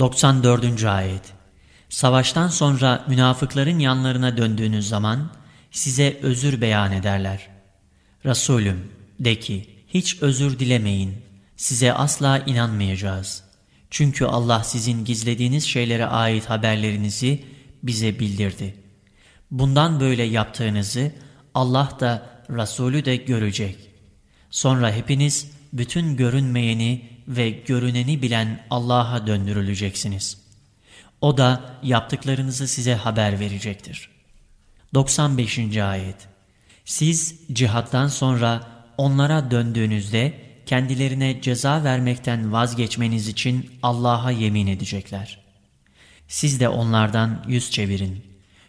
94. Ayet Savaştan sonra münafıkların yanlarına döndüğünüz zaman size özür beyan ederler. Resulüm de ki hiç özür dilemeyin, size asla inanmayacağız. Çünkü Allah sizin gizlediğiniz şeylere ait haberlerinizi bize bildirdi. Bundan böyle yaptığınızı Allah da Resulü de görecek. Sonra hepiniz bütün görünmeyeni ve görüneni bilen Allah'a döndürüleceksiniz. O da yaptıklarınızı size haber verecektir. 95. Ayet Siz cihattan sonra onlara döndüğünüzde kendilerine ceza vermekten vazgeçmeniz için Allah'a yemin edecekler. Siz de onlardan yüz çevirin.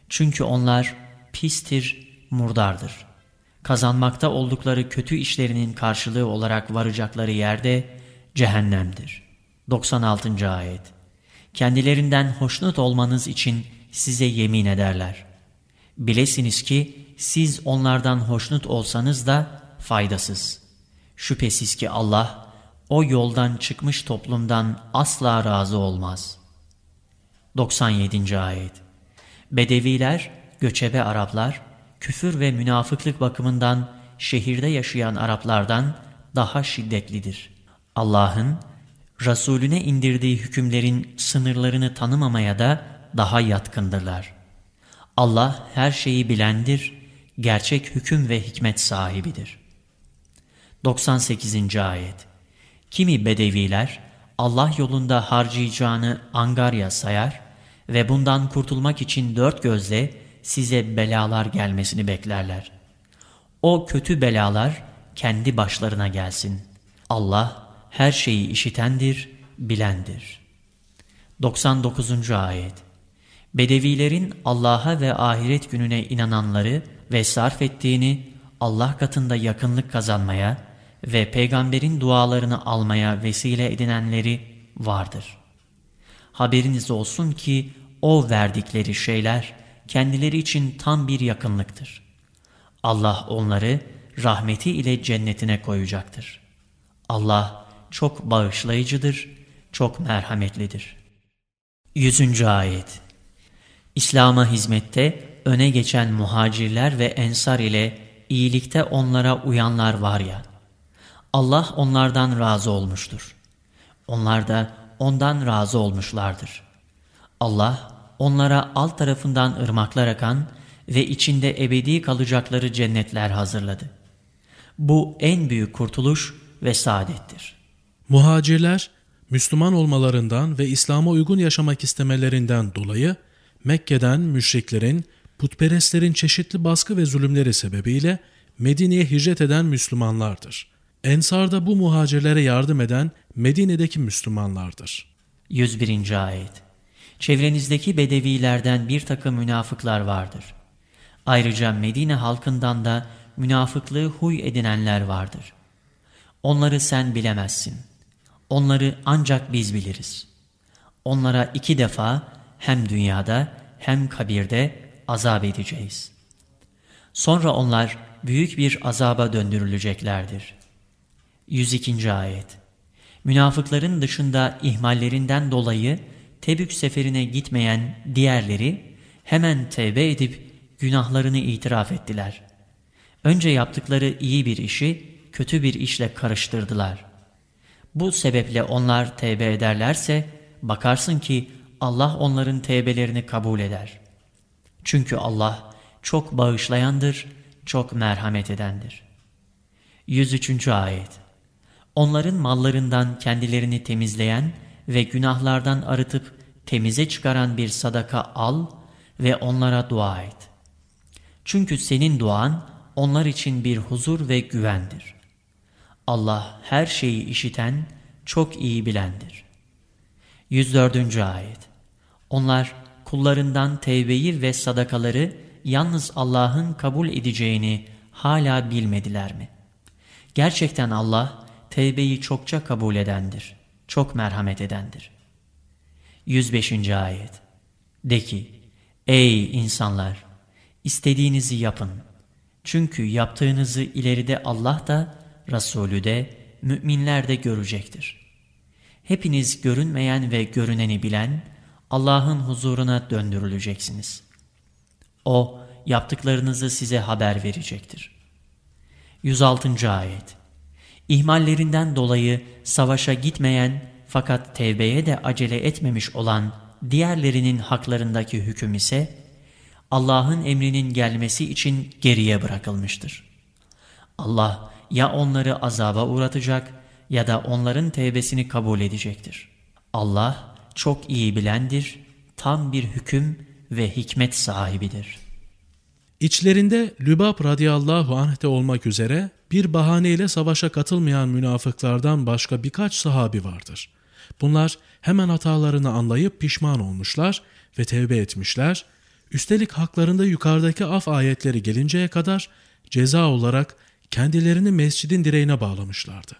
Çünkü onlar pistir, murdardır. Kazanmakta oldukları kötü işlerinin karşılığı olarak varacakları yerde cehennemdir. 96. Ayet Kendilerinden hoşnut olmanız için size yemin ederler. Bilesiniz ki siz onlardan hoşnut olsanız da faydasız. Şüphesiz ki Allah o yoldan çıkmış toplumdan asla razı olmaz. 97. Ayet Bedeviler, göçebe Araplar, küfür ve münafıklık bakımından şehirde yaşayan Araplardan daha şiddetlidir. Allah'ın Resulüne indirdiği hükümlerin sınırlarını tanımamaya da daha yatkındırlar. Allah her şeyi bilendir, gerçek hüküm ve hikmet sahibidir. 98. Ayet Kimi bedeviler Allah yolunda harcayacağını angarya sayar ve bundan kurtulmak için dört gözle size belalar gelmesini beklerler. O kötü belalar kendi başlarına gelsin. Allah her şeyi işitendir, bilendir. 99. Ayet Bedevilerin Allah'a ve ahiret gününe inananları ve sarf ettiğini Allah katında yakınlık kazanmaya ve peygamberin dualarını almaya vesile edinenleri vardır. Haberiniz olsun ki o verdikleri şeyler kendileri için tam bir yakınlıktır. Allah onları rahmeti ile cennetine koyacaktır. Allah çok bağışlayıcıdır, çok merhametlidir. 100. Ayet İslam'a hizmette öne geçen muhacirler ve ensar ile iyilikte onlara uyanlar var ya, Allah onlardan razı olmuştur. Onlar da ondan razı olmuşlardır. Allah onlara alt tarafından ırmaklar akan ve içinde ebedi kalacakları cennetler hazırladı. Bu en büyük kurtuluş ve saadettir. Muhacirler, Müslüman olmalarından ve İslam'a uygun yaşamak istemelerinden dolayı Mekke'den müşriklerin, putperestlerin çeşitli baskı ve zulümleri sebebiyle Medine'ye hicret eden Müslümanlardır. Ensar da bu muhacirlere yardım eden Medine'deki Müslümanlardır. 101. Ayet Çevrenizdeki bedevilerden bir takım münafıklar vardır. Ayrıca Medine halkından da münafıklığı huy edinenler vardır. Onları sen bilemezsin. Onları ancak biz biliriz. Onlara iki defa hem dünyada hem kabirde azap edeceğiz. Sonra onlar büyük bir azaba döndürüleceklerdir. 102. Ayet Münafıkların dışında ihmallerinden dolayı Tebük seferine gitmeyen diğerleri hemen tevbe edip günahlarını itiraf ettiler. Önce yaptıkları iyi bir işi kötü bir işle karıştırdılar. Bu sebeple onlar tevbe ederlerse bakarsın ki Allah onların tevbelerini kabul eder. Çünkü Allah çok bağışlayandır, çok merhamet edendir. 103. Ayet Onların mallarından kendilerini temizleyen ve günahlardan arıtıp temize çıkaran bir sadaka al ve onlara dua et. Çünkü senin duan onlar için bir huzur ve güvendir. Allah her şeyi işiten, çok iyi bilendir. 104. Ayet Onlar kullarından tevbeyi ve sadakaları yalnız Allah'ın kabul edeceğini hala bilmediler mi? Gerçekten Allah tevbeyi çokça kabul edendir, çok merhamet edendir. 105. Ayet De ki, ey insanlar! istediğinizi yapın. Çünkü yaptığınızı ileride Allah da, Resulü de, müminler de görecektir. hepiniz görünmeyen ve görüneni bilen Allah'ın huzuruna döndürüleceksiniz. O, yaptıklarınızı size haber verecektir. 106. Ayet İhmallerinden dolayı savaşa gitmeyen fakat tevbeye de acele etmemiş olan diğerlerinin haklarındaki hüküm ise Allah'ın emrinin gelmesi için geriye bırakılmıştır. Allah ya onları azaba uğratacak ya da onların tevbesini kabul edecektir. Allah çok iyi bilendir, tam bir hüküm ve hikmet sahibidir. İçlerinde Lübab radıyallahu anh de olmak üzere bir bahaneyle savaşa katılmayan münafıklardan başka birkaç sahabi vardır. Bunlar hemen hatalarını anlayıp pişman olmuşlar ve tevbe etmişler. Üstelik haklarında yukarıdaki af ayetleri gelinceye kadar ceza olarak kendilerini mescidin direğine bağlamışlardı.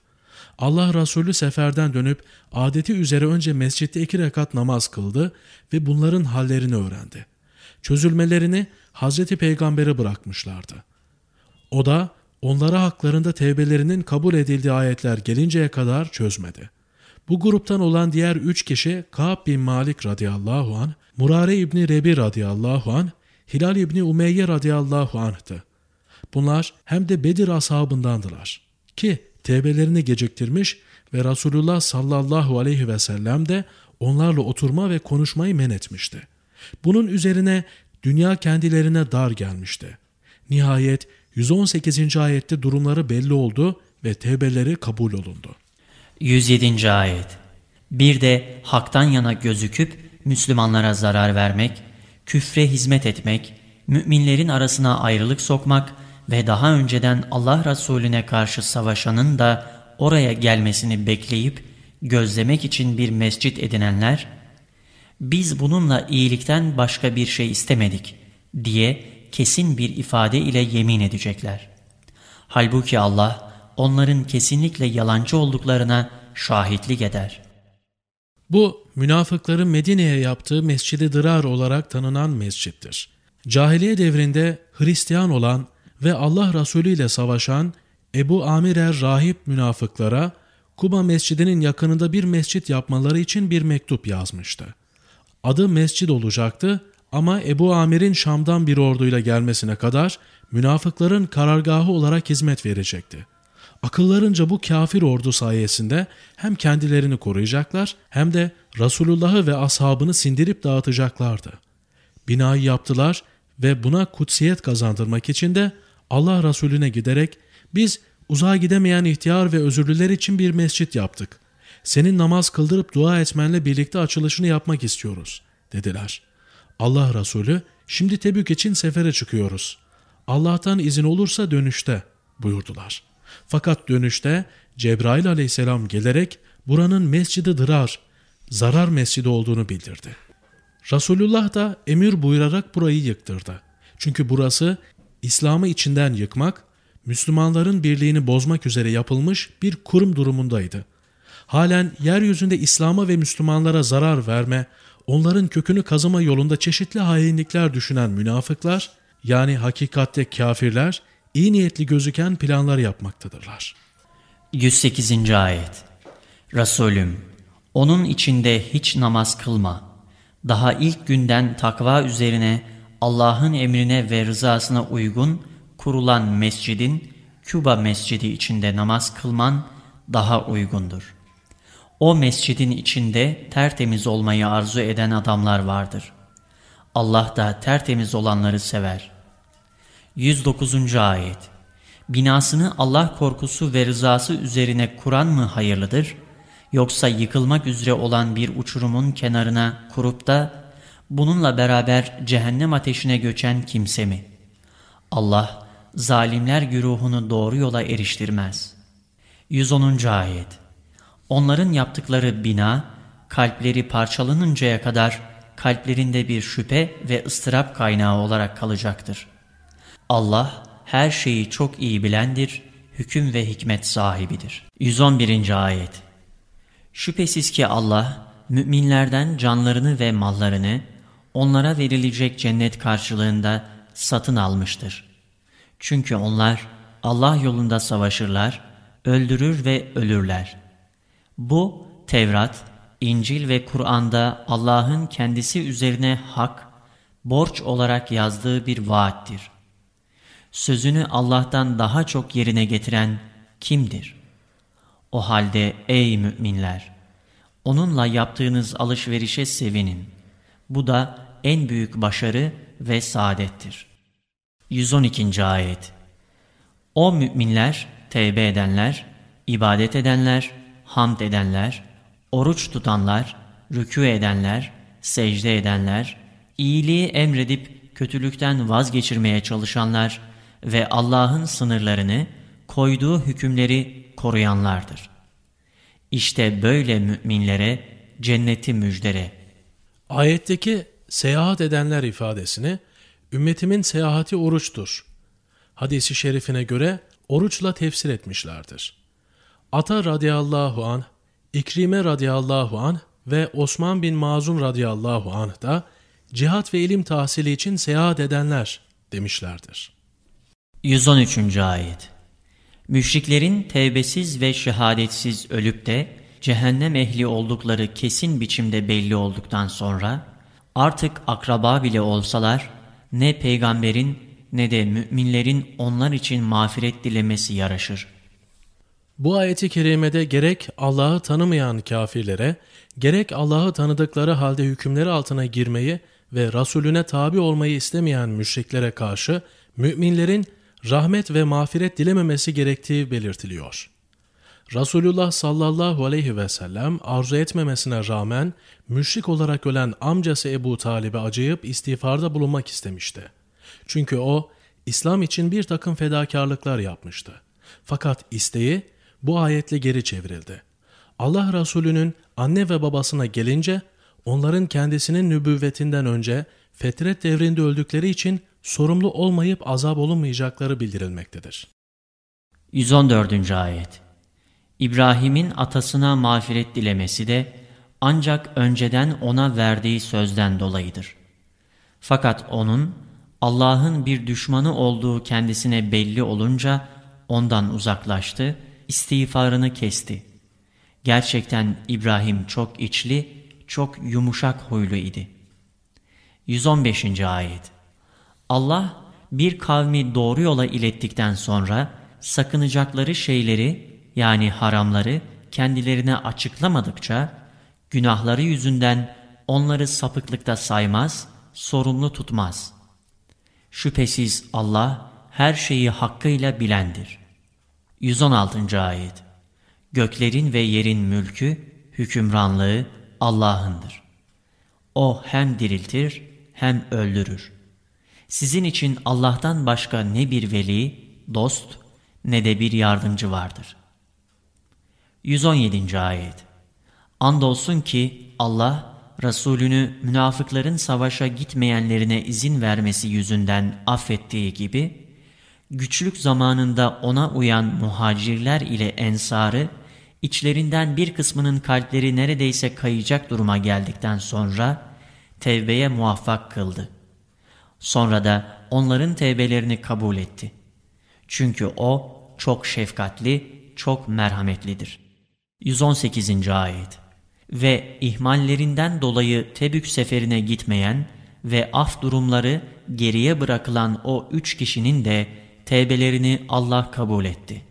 Allah Resulü seferden dönüp adeti üzere önce mescitte iki rekat namaz kıldı ve bunların hallerini öğrendi. Çözülmelerini Hazreti Peygamber'e bırakmışlardı. O da onlara haklarında tevbelerinin kabul edildiği ayetler gelinceye kadar çözmedi. Bu gruptan olan diğer üç kişi Ka'b bin Malik radıyallahu an, Murare İbni Rebi radıyallahu an, Hilal İbni Umeyye radıyallahu anh'tı. Bunlar hem de Bedir ashabındandılar. Ki tevbelerini geciktirmiş ve Resulullah sallallahu aleyhi ve sellem de onlarla oturma ve konuşmayı men etmişti. Bunun üzerine dünya kendilerine dar gelmişti. Nihayet 118. ayette durumları belli oldu ve tevbeleri kabul olundu. 107. ayet Bir de haktan yana gözüküp Müslümanlara zarar vermek, küfre hizmet etmek, müminlerin arasına ayrılık sokmak ve daha önceden Allah Resulüne karşı savaşanın da oraya gelmesini bekleyip gözlemek için bir mescit edinenler, biz bununla iyilikten başka bir şey istemedik diye kesin bir ifade ile yemin edecekler. Halbuki Allah onların kesinlikle yalancı olduklarına şahitlik eder. Bu münafıkların Medine'ye yaptığı Mescid-i Dırar olarak tanınan mescittir. Cahiliye devrinde Hristiyan olan ve Allah Resulü ile savaşan Ebu Amir er rahip münafıklara Kuba mescidinin yakınında bir mescit yapmaları için bir mektup yazmıştı. Adı mescid olacaktı ama Ebu Amir'in Şam'dan bir orduyla gelmesine kadar münafıkların karargahı olarak hizmet verecekti. Akıllarınca bu kafir ordu sayesinde hem kendilerini koruyacaklar hem de Resulullah'ı ve ashabını sindirip dağıtacaklardı. Binayı yaptılar ve buna kutsiyet kazandırmak için de Allah Resulüne giderek biz uzağa gidemeyen ihtiyar ve özürlüler için bir mescit yaptık. Senin namaz kıldırıp dua etmenle birlikte açılışını yapmak istiyoruz dediler. Allah Resulü şimdi Tebük için sefere çıkıyoruz. Allah'tan izin olursa dönüşte buyurdular. Fakat dönüşte Cebrail aleyhisselam gelerek buranın mescidi dırar, zarar mescidi olduğunu bildirdi. Resulullah da emir buyurarak burayı yıktırdı. Çünkü burası İslam'ı içinden yıkmak, Müslümanların birliğini bozmak üzere yapılmış bir kurum durumundaydı. Halen yeryüzünde İslam'a ve Müslümanlara zarar verme, onların kökünü kazıma yolunda çeşitli hainlikler düşünen münafıklar, yani hakikatte kafirler, iyi niyetli gözüken planlar yapmaktadırlar. 108. Ayet Resulüm, onun içinde hiç namaz kılma. Daha ilk günden takva üzerine Allah'ın emrine ve rızasına uygun kurulan mescidin Küba mescidi içinde namaz kılman daha uygundur. O mescidin içinde tertemiz olmayı arzu eden adamlar vardır. Allah da tertemiz olanları sever. 109. Ayet Binasını Allah korkusu ve rızası üzerine kuran mı hayırlıdır? Yoksa yıkılmak üzere olan bir uçurumun kenarına kurup da bununla beraber cehennem ateşine göçen kimse mi? Allah zalimler güruhunu doğru yola eriştirmez. 110. Ayet Onların yaptıkları bina, kalpleri parçalanıncaya kadar kalplerinde bir şüphe ve ıstırap kaynağı olarak kalacaktır. Allah her şeyi çok iyi bilendir, hüküm ve hikmet sahibidir. 111. Ayet Şüphesiz ki Allah, müminlerden canlarını ve mallarını, onlara verilecek cennet karşılığında satın almıştır. Çünkü onlar Allah yolunda savaşırlar, öldürür ve ölürler. Bu Tevrat, İncil ve Kur'an'da Allah'ın kendisi üzerine hak, borç olarak yazdığı bir vaattir. Sözünü Allah'tan daha çok yerine getiren kimdir? O halde ey müminler! Onunla yaptığınız alışverişe sevinin. Bu da en büyük başarı ve saadettir. 112. Ayet O müminler, tevbe edenler, ibadet edenler, hamd edenler, oruç tutanlar, rükû edenler, secde edenler, iyiliği emredip kötülükten vazgeçirmeye çalışanlar ve Allah'ın sınırlarını, koyduğu hükümleri koruyanlardır. İşte böyle müminlere cenneti müjdere. Ayetteki seyahat edenler ifadesini ümmetimin seyahati oruçtur. Hadisi şerifine göre oruçla tefsir etmişlerdir. Ata radıyallahu anh, İkrime radıyallahu anh ve Osman bin Mazun radıyallahu anh da cihat ve ilim tahsili için seyahat edenler demişlerdir. 113. Ayet Müşriklerin tevbesiz ve şehadetsiz ölüp de cehennem ehli oldukları kesin biçimde belli olduktan sonra artık akraba bile olsalar ne peygamberin ne de müminlerin onlar için mağfiret dilemesi yaraşır. Bu ayeti kerimede gerek Allah'ı tanımayan kafirlere, gerek Allah'ı tanıdıkları halde hükümleri altına girmeyi ve Resulüne tabi olmayı istemeyen müşriklere karşı müminlerin rahmet ve mağfiret dilememesi gerektiği belirtiliyor. Resulullah sallallahu aleyhi ve sellem arzu etmemesine rağmen müşrik olarak ölen amcası Ebu Talib'e acıyıp istiğfarda bulunmak istemişti. Çünkü o İslam için bir takım fedakarlıklar yapmıştı. Fakat isteği bu ayetle geri çevrildi. Allah Resulü'nün anne ve babasına gelince onların kendisinin nübüvvetinden önce fetret devrinde öldükleri için sorumlu olmayıp azap olunmayacakları bildirilmektedir. 114. Ayet İbrahim'in atasına mağfiret dilemesi de ancak önceden ona verdiği sözden dolayıdır. Fakat onun Allah'ın bir düşmanı olduğu kendisine belli olunca ondan uzaklaştı, istiğfarını kesti. Gerçekten İbrahim çok içli, çok yumuşak huylu idi. 115. Ayet Allah bir kavmi doğru yola ilettikten sonra sakınacakları şeyleri yani haramları kendilerine açıklamadıkça günahları yüzünden onları sapıklıkta saymaz, sorumlu tutmaz. Şüphesiz Allah her şeyi hakkıyla bilendir. 116. Ayet Göklerin ve yerin mülkü, hükümranlığı Allah'ındır. O hem diriltir hem öldürür. Sizin için Allah'tan başka ne bir veli, dost ne de bir yardımcı vardır. 117. Ayet Andolsun ki Allah, Resulünü münafıkların savaşa gitmeyenlerine izin vermesi yüzünden affettiği gibi, güçlük zamanında ona uyan muhacirler ile ensarı, içlerinden bir kısmının kalpleri neredeyse kayacak duruma geldikten sonra, tevbeye muvaffak kıldı. Sonra da onların tevbelerini kabul etti. Çünkü O çok şefkatli, çok merhametlidir. 118. Ayet Ve ihmallerinden dolayı Tebük seferine gitmeyen ve af durumları geriye bırakılan o üç kişinin de tevbelerini Allah kabul etti.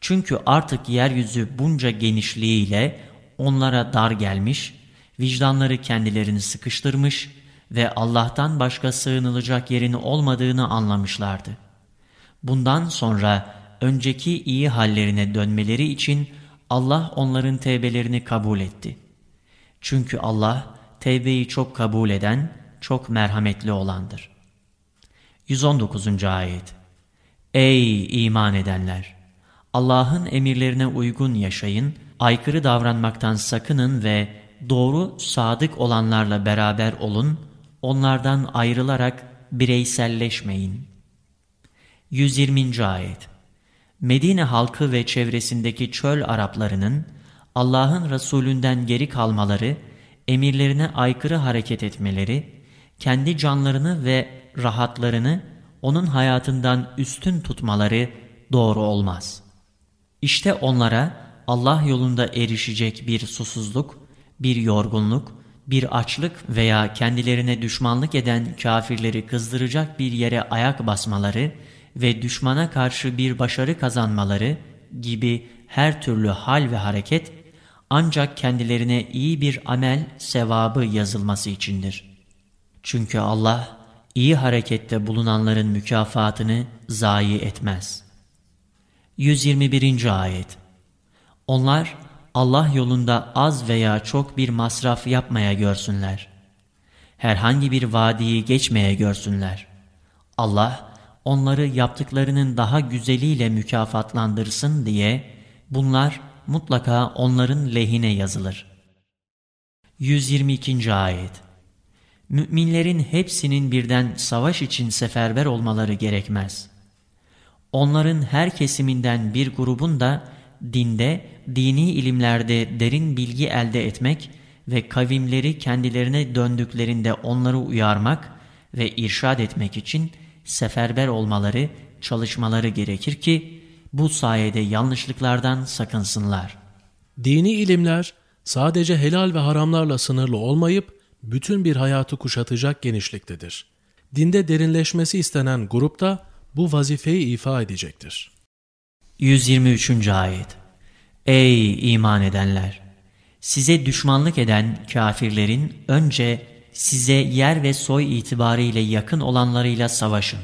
Çünkü artık yeryüzü bunca genişliğiyle onlara dar gelmiş, vicdanları kendilerini sıkıştırmış ve Allah'tan başka sığınılacak yerin olmadığını anlamışlardı. Bundan sonra önceki iyi hallerine dönmeleri için Allah onların tevbelerini kabul etti. Çünkü Allah tevbeyi çok kabul eden, çok merhametli olandır. 119. Ayet Ey iman edenler! Allah'ın emirlerine uygun yaşayın, aykırı davranmaktan sakının ve doğru sadık olanlarla beraber olun, onlardan ayrılarak bireyselleşmeyin. 120. Ayet Medine halkı ve çevresindeki çöl Araplarının Allah'ın Resulünden geri kalmaları, emirlerine aykırı hareket etmeleri, kendi canlarını ve rahatlarını onun hayatından üstün tutmaları doğru olmaz. İşte onlara Allah yolunda erişecek bir susuzluk, bir yorgunluk, bir açlık veya kendilerine düşmanlık eden kafirleri kızdıracak bir yere ayak basmaları ve düşmana karşı bir başarı kazanmaları gibi her türlü hal ve hareket ancak kendilerine iyi bir amel sevabı yazılması içindir. Çünkü Allah iyi harekette bulunanların mükafatını zayi etmez. 121. Ayet Onlar Allah yolunda az veya çok bir masraf yapmaya görsünler. Herhangi bir vadiyi geçmeye görsünler. Allah onları yaptıklarının daha güzeliyle mükafatlandırsın diye bunlar mutlaka onların lehine yazılır. 122. Ayet Müminlerin hepsinin birden savaş için seferber olmaları gerekmez. Onların her kesiminden bir grubun da dinde, dini ilimlerde derin bilgi elde etmek ve kavimleri kendilerine döndüklerinde onları uyarmak ve irşad etmek için seferber olmaları, çalışmaları gerekir ki bu sayede yanlışlıklardan sakınsınlar. Dini ilimler sadece helal ve haramlarla sınırlı olmayıp bütün bir hayatı kuşatacak genişliktedir. Dinde derinleşmesi istenen grup da bu vazifeyi ifa edecektir. 123. Ayet Ey iman edenler! Size düşmanlık eden kafirlerin önce size yer ve soy itibariyle yakın olanlarıyla savaşın.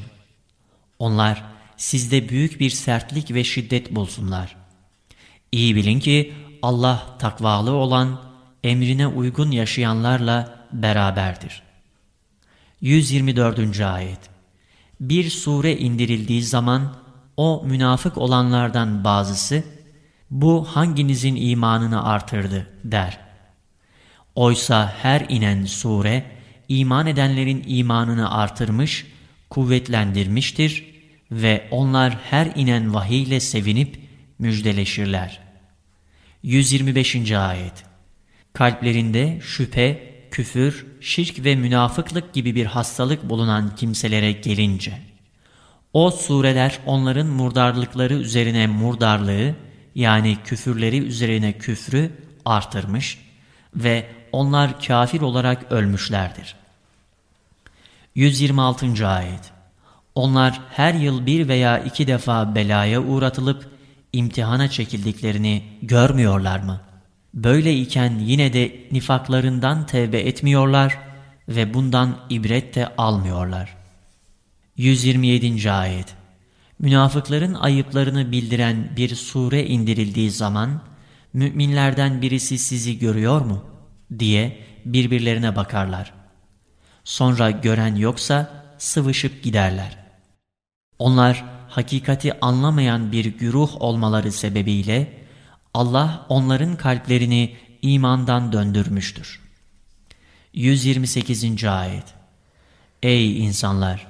Onlar sizde büyük bir sertlik ve şiddet bulsunlar. İyi bilin ki Allah takvalı olan, emrine uygun yaşayanlarla beraberdir. 124. Ayet Bir sure indirildiği zaman o münafık olanlardan bazısı, bu hanginizin imanını artırdı der. Oysa her inen sure, iman edenlerin imanını artırmış, kuvvetlendirmiştir ve onlar her inen vahiyle sevinip müjdeleşirler. 125. Ayet Kalplerinde şüphe, küfür, şirk ve münafıklık gibi bir hastalık bulunan kimselere gelince, o sureler onların murdarlıkları üzerine murdarlığı, yani küfürleri üzerine küfrü artırmış ve onlar kafir olarak ölmüşlerdir. 126. Ayet onlar her yıl bir veya iki defa belaya uğratılıp imtihana çekildiklerini görmüyorlar mı? Böyle iken yine de nifaklarından tevbe etmiyorlar ve bundan ibret de almıyorlar. 127. Ayet Münafıkların ayıplarını bildiren bir sure indirildiği zaman, müminlerden birisi sizi görüyor mu? Diye birbirlerine bakarlar. Sonra gören yoksa sıvışıp giderler. Onlar hakikati anlamayan bir güruh olmaları sebebiyle Allah onların kalplerini imandan döndürmüştür. 128. Ayet Ey insanlar!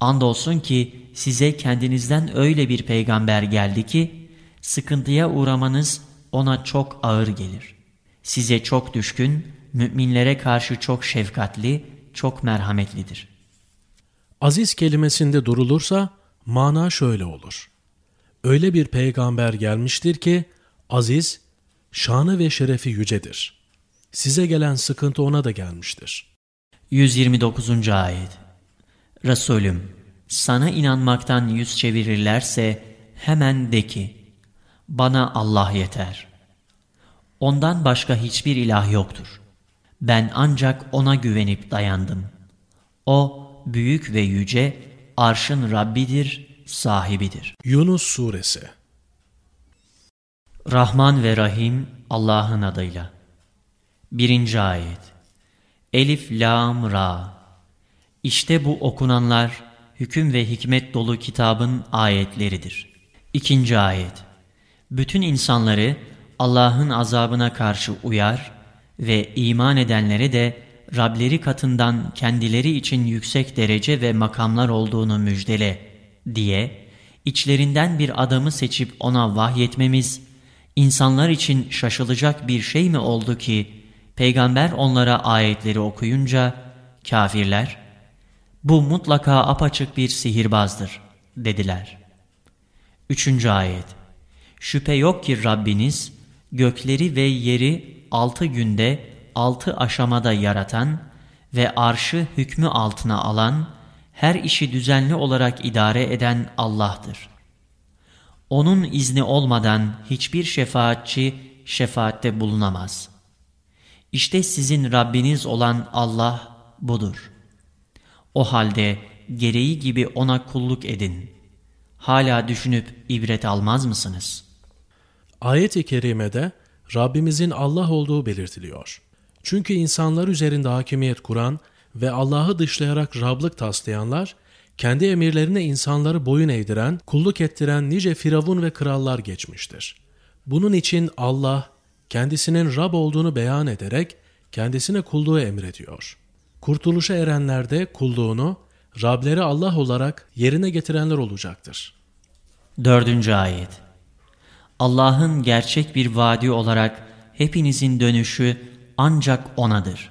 Andolsun ki size kendinizden öyle bir peygamber geldi ki, sıkıntıya uğramanız ona çok ağır gelir. Size çok düşkün, müminlere karşı çok şefkatli, çok merhametlidir. Aziz kelimesinde durulursa mana şöyle olur. Öyle bir peygamber gelmiştir ki aziz, şanı ve şerefi yücedir. Size gelen sıkıntı ona da gelmiştir. 129. Ayet Resulüm, sana inanmaktan yüz çevirirlerse hemen de ki, bana Allah yeter. Ondan başka hiçbir ilah yoktur. Ben ancak ona güvenip dayandım. O, büyük ve yüce, arşın Rabbidir, sahibidir. Yunus Suresi Rahman ve Rahim Allah'ın adıyla. Birinci Ayet Elif, Lam, Ra İşte bu okunanlar hüküm ve hikmet dolu kitabın ayetleridir. İkinci Ayet Bütün insanları Allah'ın azabına karşı uyar ve iman edenlere de Rableri katından kendileri için yüksek derece ve makamlar olduğunu müjdele diye içlerinden bir adamı seçip ona vahyetmemiz insanlar için şaşılacak bir şey mi oldu ki peygamber onlara ayetleri okuyunca kafirler bu mutlaka apaçık bir sihirbazdır dediler. Üçüncü ayet Şüphe yok ki Rabbiniz gökleri ve yeri altı günde altı aşamada yaratan ve arşı hükmü altına alan, her işi düzenli olarak idare eden Allah'tır. Onun izni olmadan hiçbir şefaatçi şefaatte bulunamaz. İşte sizin Rabbiniz olan Allah budur. O halde gereği gibi ona kulluk edin. Hala düşünüp ibret almaz mısınız? Ayet-i kerimede Rabbimizin Allah olduğu belirtiliyor. Çünkü insanlar üzerinde hakimiyet kuran ve Allah'ı dışlayarak Rablık taslayanlar, kendi emirlerine insanları boyun eğdiren, kulluk ettiren nice firavun ve krallar geçmiştir. Bunun için Allah, kendisinin Rab olduğunu beyan ederek kendisine kulluğu emrediyor. Kurtuluşa erenler de kulluğunu Rableri Allah olarak yerine getirenler olacaktır. Dördüncü ayet Allah'ın gerçek bir vaadi olarak hepinizin dönüşü ancak O'nadır.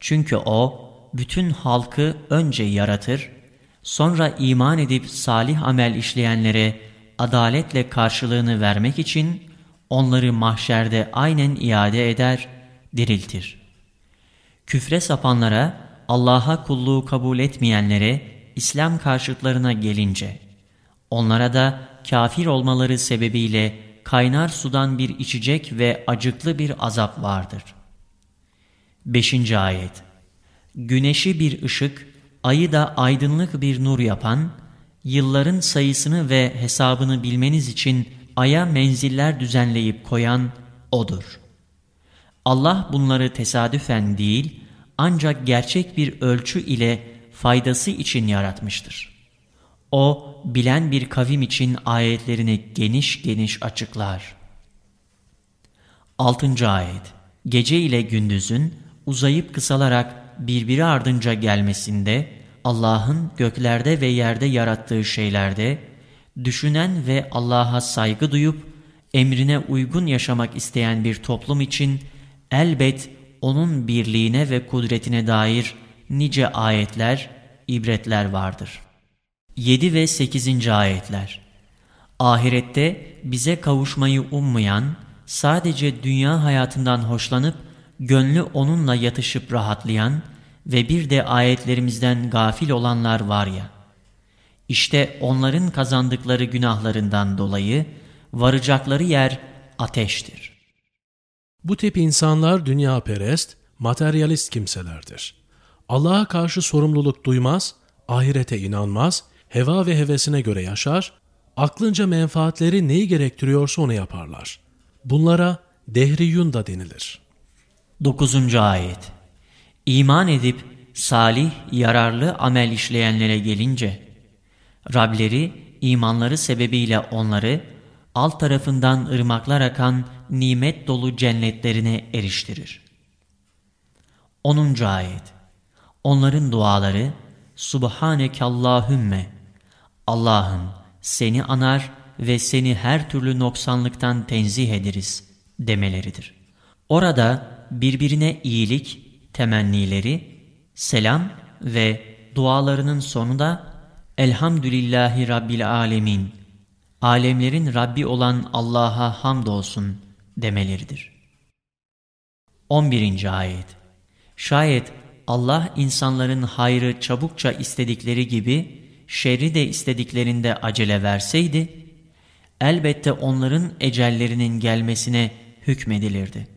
Çünkü O, bütün halkı önce yaratır, sonra iman edip salih amel işleyenlere adaletle karşılığını vermek için onları mahşerde aynen iade eder, diriltir. Küfre sapanlara, Allah'a kulluğu kabul etmeyenlere, İslam karşıtlarına gelince, onlara da kafir olmaları sebebiyle kaynar sudan bir içecek ve acıklı bir azap vardır. 5. Ayet Güneşi bir ışık, ayı da aydınlık bir nur yapan, yılların sayısını ve hesabını bilmeniz için aya menziller düzenleyip koyan O'dur. Allah bunları tesadüfen değil, ancak gerçek bir ölçü ile faydası için yaratmıştır. O, bilen bir kavim için ayetlerini geniş geniş açıklar. 6. Ayet Gece ile gündüzün uzayıp kısalarak birbiri ardınca gelmesinde, Allah'ın göklerde ve yerde yarattığı şeylerde, düşünen ve Allah'a saygı duyup, emrine uygun yaşamak isteyen bir toplum için elbet onun birliğine ve kudretine dair nice ayetler, ibretler vardır. 7 ve 8. ayetler Ahirette bize kavuşmayı ummayan, sadece dünya hayatından hoşlanıp, gönlü onunla yatışıp rahatlayan ve bir de ayetlerimizden gafil olanlar var ya, işte onların kazandıkları günahlarından dolayı varacakları yer ateştir. Bu tip insanlar dünya perest, materyalist kimselerdir. Allah'a karşı sorumluluk duymaz, ahirete inanmaz, heva ve hevesine göre yaşar, aklınca menfaatleri neyi gerektiriyorsa onu yaparlar. Bunlara dehriyun da denilir. 9. Ayet İman edip salih, yararlı amel işleyenlere gelince, Rableri imanları sebebiyle onları alt tarafından ırmaklar akan nimet dolu cennetlerine eriştirir. 10. Ayet Onların duaları Subhaneke Allahümme Allah'ım seni anar ve seni her türlü noksanlıktan tenzih ederiz demeleridir. Orada birbirine iyilik, temennileri, selam ve dualarının sonunda Elhamdülillahi Rabbil Alemin, alemlerin Rabbi olan Allah'a hamdolsun demeleridir. 11. Ayet Şayet Allah insanların hayrı çabukça istedikleri gibi şerri de istediklerinde acele verseydi, elbette onların ecellerinin gelmesine hükmedilirdi.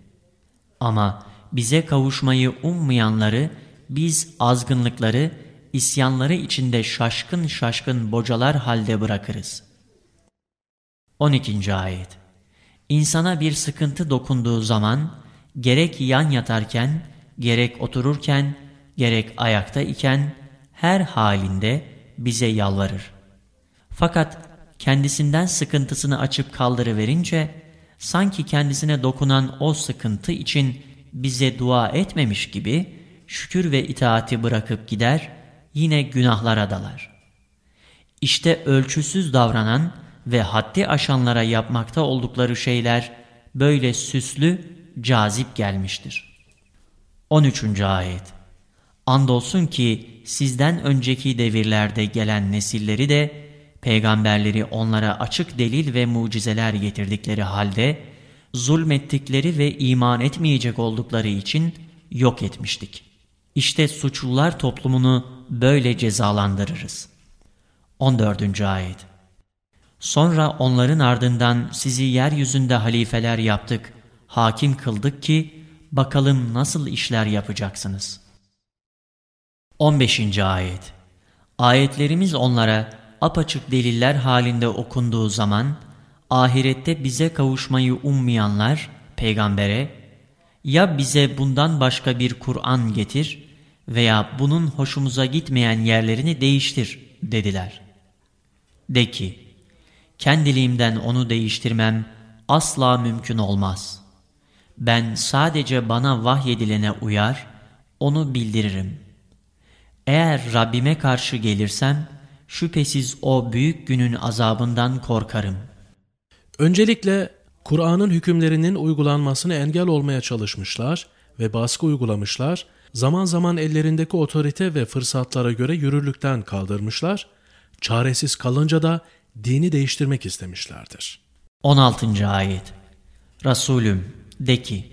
Ama bize kavuşmayı ummayanları biz azgınlıkları, isyanları içinde şaşkın şaşkın bocalar halde bırakırız. 12. Ayet İnsana bir sıkıntı dokunduğu zaman, gerek yan yatarken, gerek otururken, gerek ayakta iken, her halinde bize yalvarır. Fakat kendisinden sıkıntısını açıp kaldırıverince, sanki kendisine dokunan o sıkıntı için bize dua etmemiş gibi şükür ve itaati bırakıp gider, yine günahlara dalar. İşte ölçüsüz davranan ve haddi aşanlara yapmakta oldukları şeyler böyle süslü, cazip gelmiştir. 13. Ayet Andolsun ki sizden önceki devirlerde gelen nesilleri de, peygamberleri onlara açık delil ve mucizeler getirdikleri halde, zulmettikleri ve iman etmeyecek oldukları için yok etmiştik. İşte suçlular toplumunu böyle cezalandırırız. 14. Ayet Sonra onların ardından sizi yeryüzünde halifeler yaptık, hakim kıldık ki bakalım nasıl işler yapacaksınız. 15. Ayet Ayetlerimiz onlara apaçık deliller halinde okunduğu zaman, ahirette bize kavuşmayı ummayanlar, peygambere, ya bize bundan başka bir Kur'an getir veya bunun hoşumuza gitmeyen yerlerini değiştir dediler. De ki, kendiliğimden onu değiştirmem asla mümkün olmaz. Ben sadece bana vahyedilene uyar, onu bildiririm. Eğer Rabbime karşı gelirsem, şüphesiz o büyük günün azabından korkarım. Öncelikle Kur'an'ın hükümlerinin uygulanmasını engel olmaya çalışmışlar ve baskı uygulamışlar, zaman zaman ellerindeki otorite ve fırsatlara göre yürürlükten kaldırmışlar, çaresiz kalınca da dini değiştirmek istemişlerdir. 16. Ayet Resulüm de ki,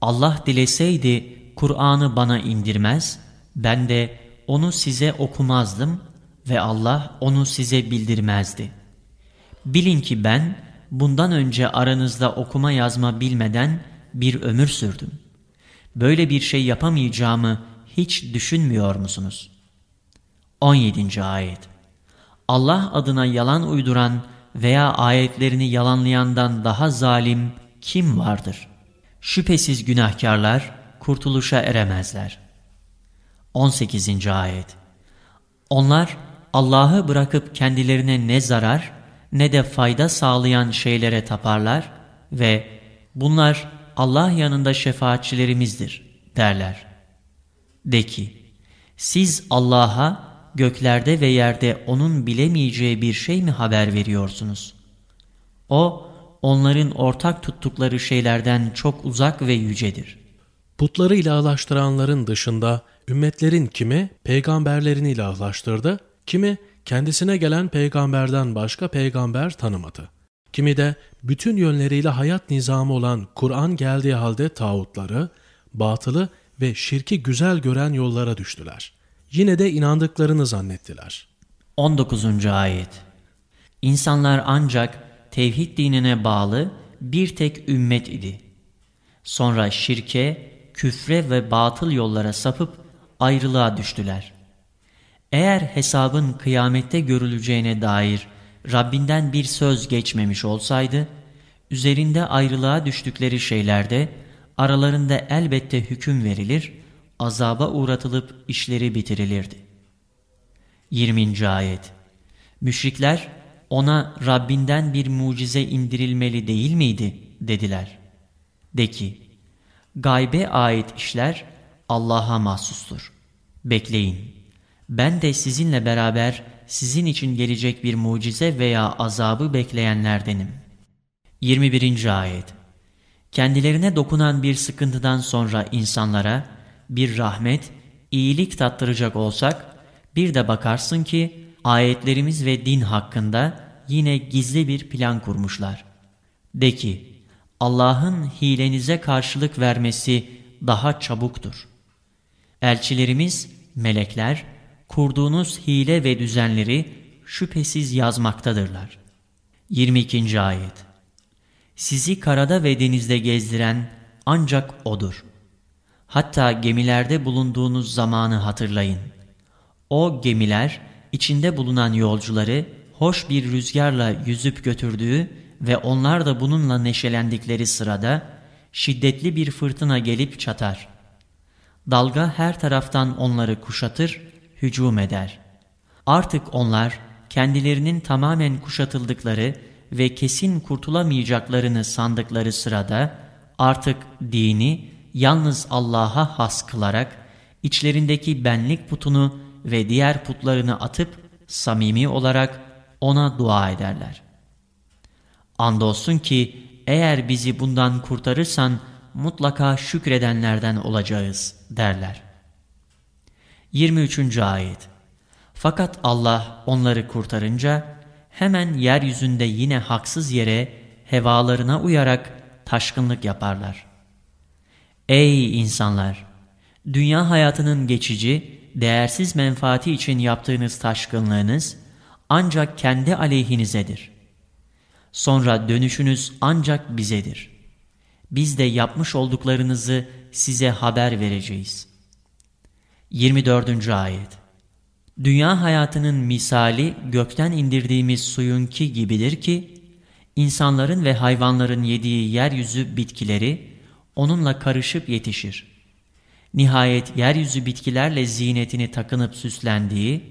Allah dileseydi Kur'an'ı bana indirmez, ben de onu size okumazdım ve Allah onu size bildirmezdi. Bilin ki ben bundan önce aranızda okuma yazma bilmeden bir ömür sürdüm. Böyle bir şey yapamayacağımı hiç düşünmüyor musunuz? 17. Ayet Allah adına yalan uyduran veya ayetlerini yalanlayandan daha zalim kim vardır? Şüphesiz günahkarlar kurtuluşa eremezler. 18. Ayet Onlar Allah'ı bırakıp kendilerine ne zarar ne de fayda sağlayan şeylere taparlar ve bunlar Allah yanında şefaatçilerimizdir derler. De ki, siz Allah'a göklerde ve yerde O'nun bilemeyeceği bir şey mi haber veriyorsunuz? O, onların ortak tuttukları şeylerden çok uzak ve yücedir. Putları ilahlaştıranların dışında ümmetlerin kimi peygamberlerini ilahlaştırdı, kimi kendisine gelen peygamberden başka peygamber tanımadı. Kimi de bütün yönleriyle hayat nizamı olan Kur'an geldiği halde tağutları, batılı ve şirki güzel gören yollara düştüler. Yine de inandıklarını zannettiler. 19. Ayet İnsanlar ancak tevhid dinine bağlı bir tek ümmet idi. Sonra şirke, küfre ve batıl yollara sapıp ayrılığa düştüler. Eğer hesabın kıyamette görüleceğine dair Rabbinden bir söz geçmemiş olsaydı, üzerinde ayrılığa düştükleri şeylerde aralarında elbette hüküm verilir, azaba uğratılıp işleri bitirilirdi. 20. Ayet Müşrikler ona Rabbinden bir mucize indirilmeli değil miydi dediler. De ki, gaybe ait işler Allah'a mahsustur. Bekleyin. Ben de sizinle beraber sizin için gelecek bir mucize veya azabı bekleyenlerdenim. 21. Ayet Kendilerine dokunan bir sıkıntıdan sonra insanlara bir rahmet, iyilik tattıracak olsak, bir de bakarsın ki ayetlerimiz ve din hakkında yine gizli bir plan kurmuşlar. De ki, Allah'ın hilenize karşılık vermesi daha çabuktur. Elçilerimiz, melekler, kurduğunuz hile ve düzenleri şüphesiz yazmaktadırlar. 22. Ayet Sizi karada ve denizde gezdiren ancak O'dur. Hatta gemilerde bulunduğunuz zamanı hatırlayın. O gemiler içinde bulunan yolcuları hoş bir rüzgarla yüzüp götürdüğü ve onlar da bununla neşelendikleri sırada şiddetli bir fırtına gelip çatar. Dalga her taraftan onları kuşatır hücum eder. Artık onlar kendilerinin tamamen kuşatıldıkları ve kesin kurtulamayacaklarını sandıkları sırada artık dini yalnız Allah'a has kılarak içlerindeki benlik putunu ve diğer putlarını atıp samimi olarak ona dua ederler. Andolsun ki eğer bizi bundan kurtarırsan mutlaka şükredenlerden olacağız derler. 23. Ayet Fakat Allah onları kurtarınca hemen yeryüzünde yine haksız yere hevalarına uyarak taşkınlık yaparlar. Ey insanlar! Dünya hayatının geçici, değersiz menfaati için yaptığınız taşkınlığınız ancak kendi aleyhinizedir. Sonra dönüşünüz ancak bizedir. Biz de yapmış olduklarınızı size haber vereceğiz. 24. Ayet Dünya hayatının misali gökten indirdiğimiz suyunki gibidir ki, insanların ve hayvanların yediği yeryüzü bitkileri onunla karışıp yetişir. Nihayet yeryüzü bitkilerle zinetini takınıp süslendiği,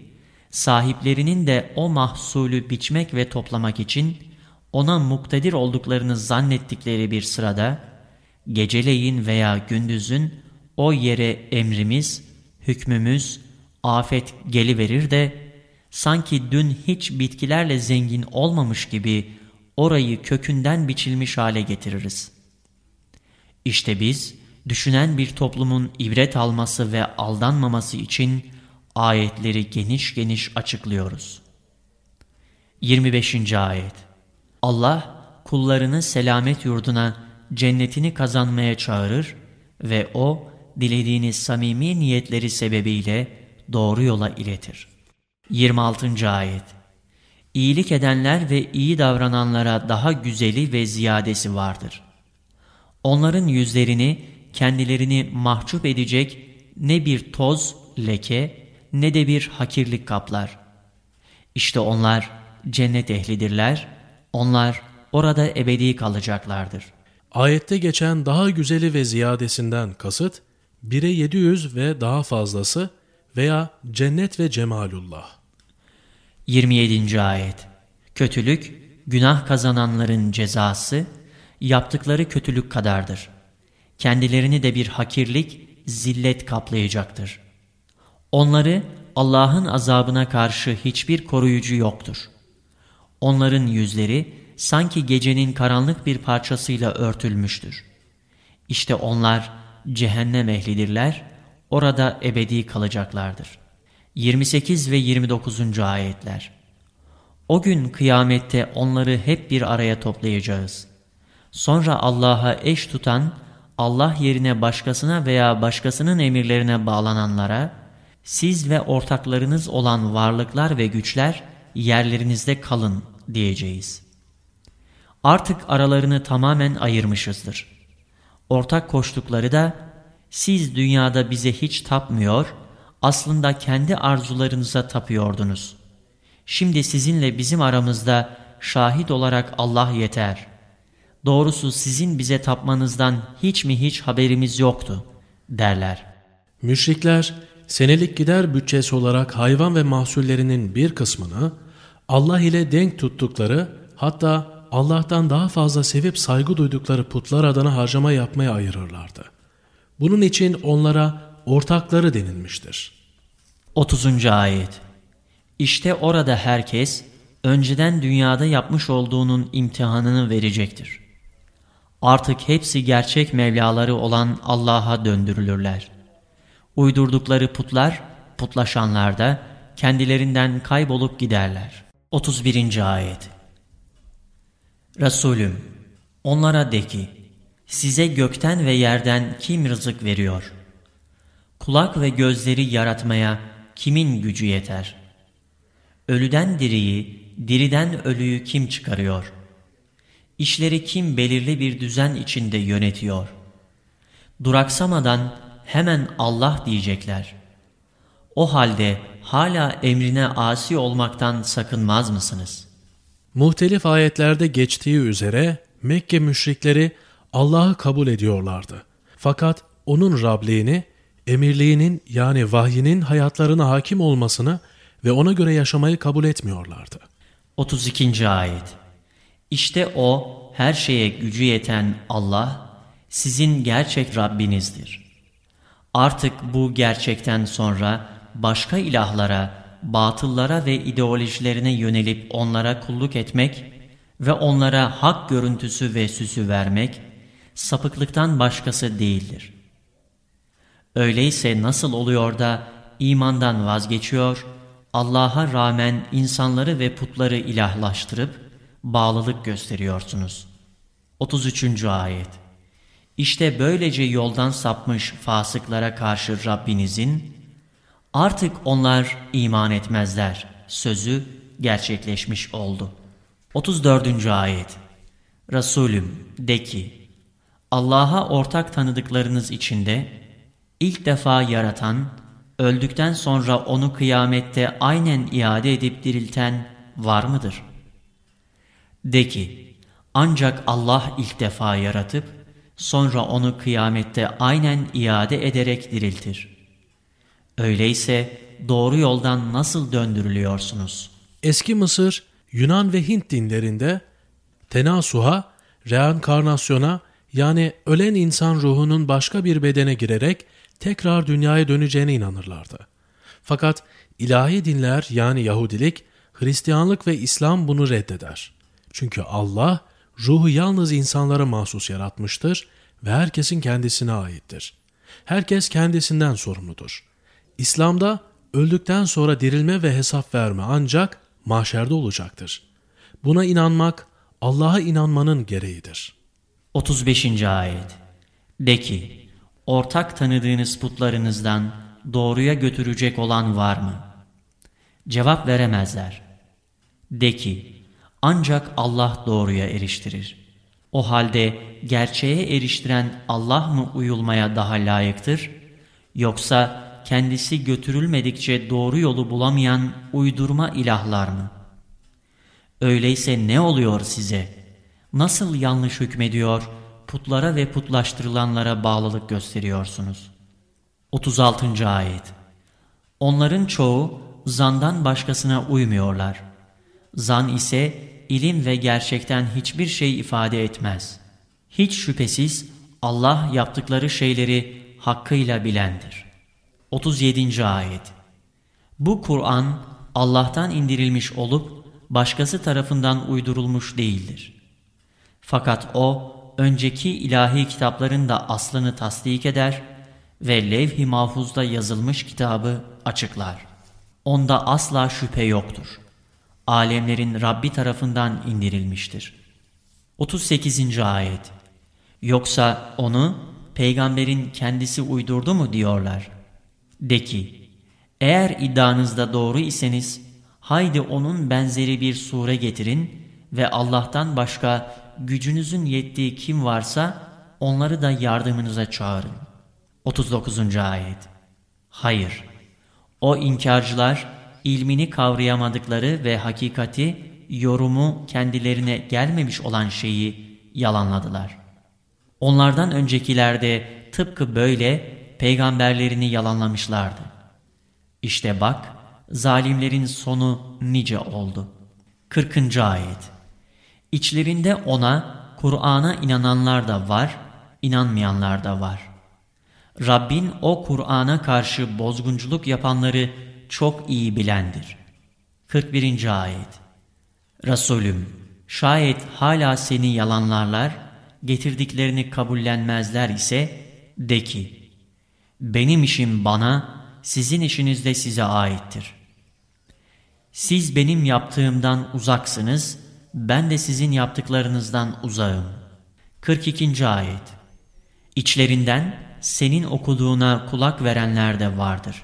sahiplerinin de o mahsulü biçmek ve toplamak için ona muktedir olduklarını zannettikleri bir sırada, geceleyin veya gündüzün o yere emrimiz, hükmümüz, afet geliverir de, sanki dün hiç bitkilerle zengin olmamış gibi orayı kökünden biçilmiş hale getiririz. İşte biz, düşünen bir toplumun ibret alması ve aldanmaması için ayetleri geniş geniş açıklıyoruz. 25. Ayet Allah kullarını selamet yurduna, cennetini kazanmaya çağırır ve O, dilediğiniz samimi niyetleri sebebiyle doğru yola iletir. 26. Ayet İyilik edenler ve iyi davrananlara daha güzeli ve ziyadesi vardır. Onların yüzlerini, kendilerini mahcup edecek ne bir toz, leke, ne de bir hakirlik kaplar. İşte onlar cennet ehlidirler, onlar orada ebedi kalacaklardır. Ayette geçen daha güzeli ve ziyadesinden kasıt, 1'e 700 ve daha fazlası veya cennet ve cemalullah. 27. Ayet Kötülük, günah kazananların cezası, yaptıkları kötülük kadardır. Kendilerini de bir hakirlik, zillet kaplayacaktır. Onları Allah'ın azabına karşı hiçbir koruyucu yoktur. Onların yüzleri sanki gecenin karanlık bir parçasıyla örtülmüştür. İşte onlar cehennem ehlidirler, orada ebedi kalacaklardır. 28 ve 29. ayetler O gün kıyamette onları hep bir araya toplayacağız. Sonra Allah'a eş tutan, Allah yerine başkasına veya başkasının emirlerine bağlananlara, siz ve ortaklarınız olan varlıklar ve güçler yerlerinizde kalın diyeceğiz. Artık aralarını tamamen ayırmışızdır. Ortak koştukları da siz dünyada bize hiç tapmıyor, aslında kendi arzularınıza tapıyordunuz. Şimdi sizinle bizim aramızda şahit olarak Allah yeter. Doğrusu sizin bize tapmanızdan hiç mi hiç haberimiz yoktu derler. Müşrikler senelik gider bütçesi olarak hayvan ve mahsullerinin bir kısmını Allah ile denk tuttukları hatta Allah'tan daha fazla sevip saygı duydukları putlar adına harcama yapmaya ayırırlardı. Bunun için onlara ortakları denilmiştir. 30. Ayet İşte orada herkes önceden dünyada yapmış olduğunun imtihanını verecektir. Artık hepsi gerçek Mevlaları olan Allah'a döndürülürler. Uydurdukları putlar, putlaşanlar da kendilerinden kaybolup giderler. 31. Ayet Resulüm, onlara de ki, size gökten ve yerden kim rızık veriyor? Kulak ve gözleri yaratmaya kimin gücü yeter? Ölüden diriyi, diriden ölüyü kim çıkarıyor? İşleri kim belirli bir düzen içinde yönetiyor? Duraksamadan hemen Allah diyecekler. O halde hala emrine asi olmaktan sakınmaz mısınız? Muhtelif ayetlerde geçtiği üzere Mekke müşrikleri Allah'ı kabul ediyorlardı. Fakat onun Rabliğini, emirliğinin yani vahyinin hayatlarına hakim olmasını ve ona göre yaşamayı kabul etmiyorlardı. 32. Ayet İşte O, her şeye gücü yeten Allah, sizin gerçek Rabbinizdir. Artık bu gerçekten sonra başka ilahlara, batıllara ve ideolojilerine yönelip onlara kulluk etmek ve onlara hak görüntüsü ve süsü vermek, sapıklıktan başkası değildir. Öyleyse nasıl oluyor da imandan vazgeçiyor, Allah'a rağmen insanları ve putları ilahlaştırıp bağlılık gösteriyorsunuz. 33. Ayet İşte böylece yoldan sapmış fasıklara karşı Rabbinizin, artık onlar iman etmezler sözü gerçekleşmiş oldu. 34. Ayet Resulüm de ki, Allah'a ortak tanıdıklarınız içinde, ilk defa yaratan, öldükten sonra onu kıyamette aynen iade edip dirilten var mıdır? De ki, ancak Allah ilk defa yaratıp, sonra onu kıyamette aynen iade ederek diriltir. Öyleyse doğru yoldan nasıl döndürülüyorsunuz? Eski Mısır, Yunan ve Hint dinlerinde tenasuha, reenkarnasyona yani ölen insan ruhunun başka bir bedene girerek tekrar dünyaya döneceğine inanırlardı. Fakat ilahi dinler yani Yahudilik, Hristiyanlık ve İslam bunu reddeder. Çünkü Allah ruhu yalnız insanlara mahsus yaratmıştır ve herkesin kendisine aittir. Herkes kendisinden sorumludur. İslam'da öldükten sonra dirilme ve hesap verme ancak mahşerde olacaktır. Buna inanmak Allah'a inanmanın gereğidir. 35. Ayet De ki, ortak tanıdığınız putlarınızdan doğruya götürecek olan var mı? Cevap veremezler. De ki, ancak Allah doğruya eriştirir. O halde gerçeğe eriştiren Allah mı uyulmaya daha layıktır? Yoksa kendisi götürülmedikçe doğru yolu bulamayan uydurma ilahlar mı? Öyleyse ne oluyor size? Nasıl yanlış hükmediyor, putlara ve putlaştırılanlara bağlılık gösteriyorsunuz? 36. Ayet Onların çoğu zandan başkasına uymuyorlar. Zan ise ilim ve gerçekten hiçbir şey ifade etmez. Hiç şüphesiz Allah yaptıkları şeyleri hakkıyla bilendir. 37. Ayet Bu Kur'an Allah'tan indirilmiş olup başkası tarafından uydurulmuş değildir. Fakat o önceki ilahi kitapların da aslını tasdik eder ve levh-i mahfuzda yazılmış kitabı açıklar. Onda asla şüphe yoktur. Alemlerin Rabbi tarafından indirilmiştir. 38. Ayet Yoksa onu peygamberin kendisi uydurdu mu diyorlar. De ki, eğer iddianızda doğru iseniz, haydi onun benzeri bir sure getirin ve Allah'tan başka gücünüzün yettiği kim varsa onları da yardımınıza çağırın. 39. Ayet Hayır, o inkarcılar ilmini kavrayamadıkları ve hakikati, yorumu kendilerine gelmemiş olan şeyi yalanladılar. Onlardan öncekilerde tıpkı böyle peygamberlerini yalanlamışlardı. İşte bak, zalimlerin sonu nice oldu. 40. Ayet İçlerinde ona, Kur'an'a inananlar da var, inanmayanlar da var. Rabbin o Kur'an'a karşı bozgunculuk yapanları çok iyi bilendir. 41. Ayet Resulüm, şayet hala seni yalanlarlar, getirdiklerini kabullenmezler ise, de ki, benim işim bana, sizin işiniz de size aittir. Siz benim yaptığımdan uzaksınız, ben de sizin yaptıklarınızdan uzağım. 42. Ayet İçlerinden senin okuduğuna kulak verenler de vardır.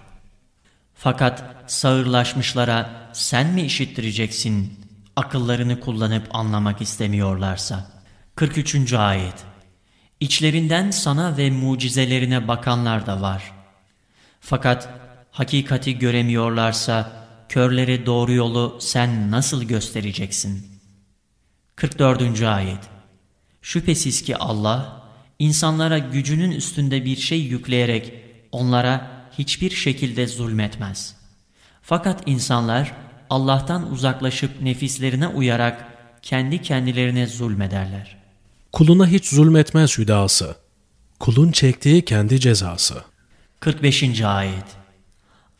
Fakat sağırlaşmışlara sen mi işittireceksin akıllarını kullanıp anlamak istemiyorlarsa? 43. Ayet İçlerinden sana ve mucizelerine bakanlar da var. Fakat hakikati göremiyorlarsa körlere doğru yolu sen nasıl göstereceksin? 44. Ayet Şüphesiz ki Allah, insanlara gücünün üstünde bir şey yükleyerek onlara hiçbir şekilde zulmetmez. Fakat insanlar Allah'tan uzaklaşıp nefislerine uyarak kendi kendilerine zulmederler. Kuluna hiç zulmetmez hüdası. Kulun çektiği kendi cezası. 45. Ayet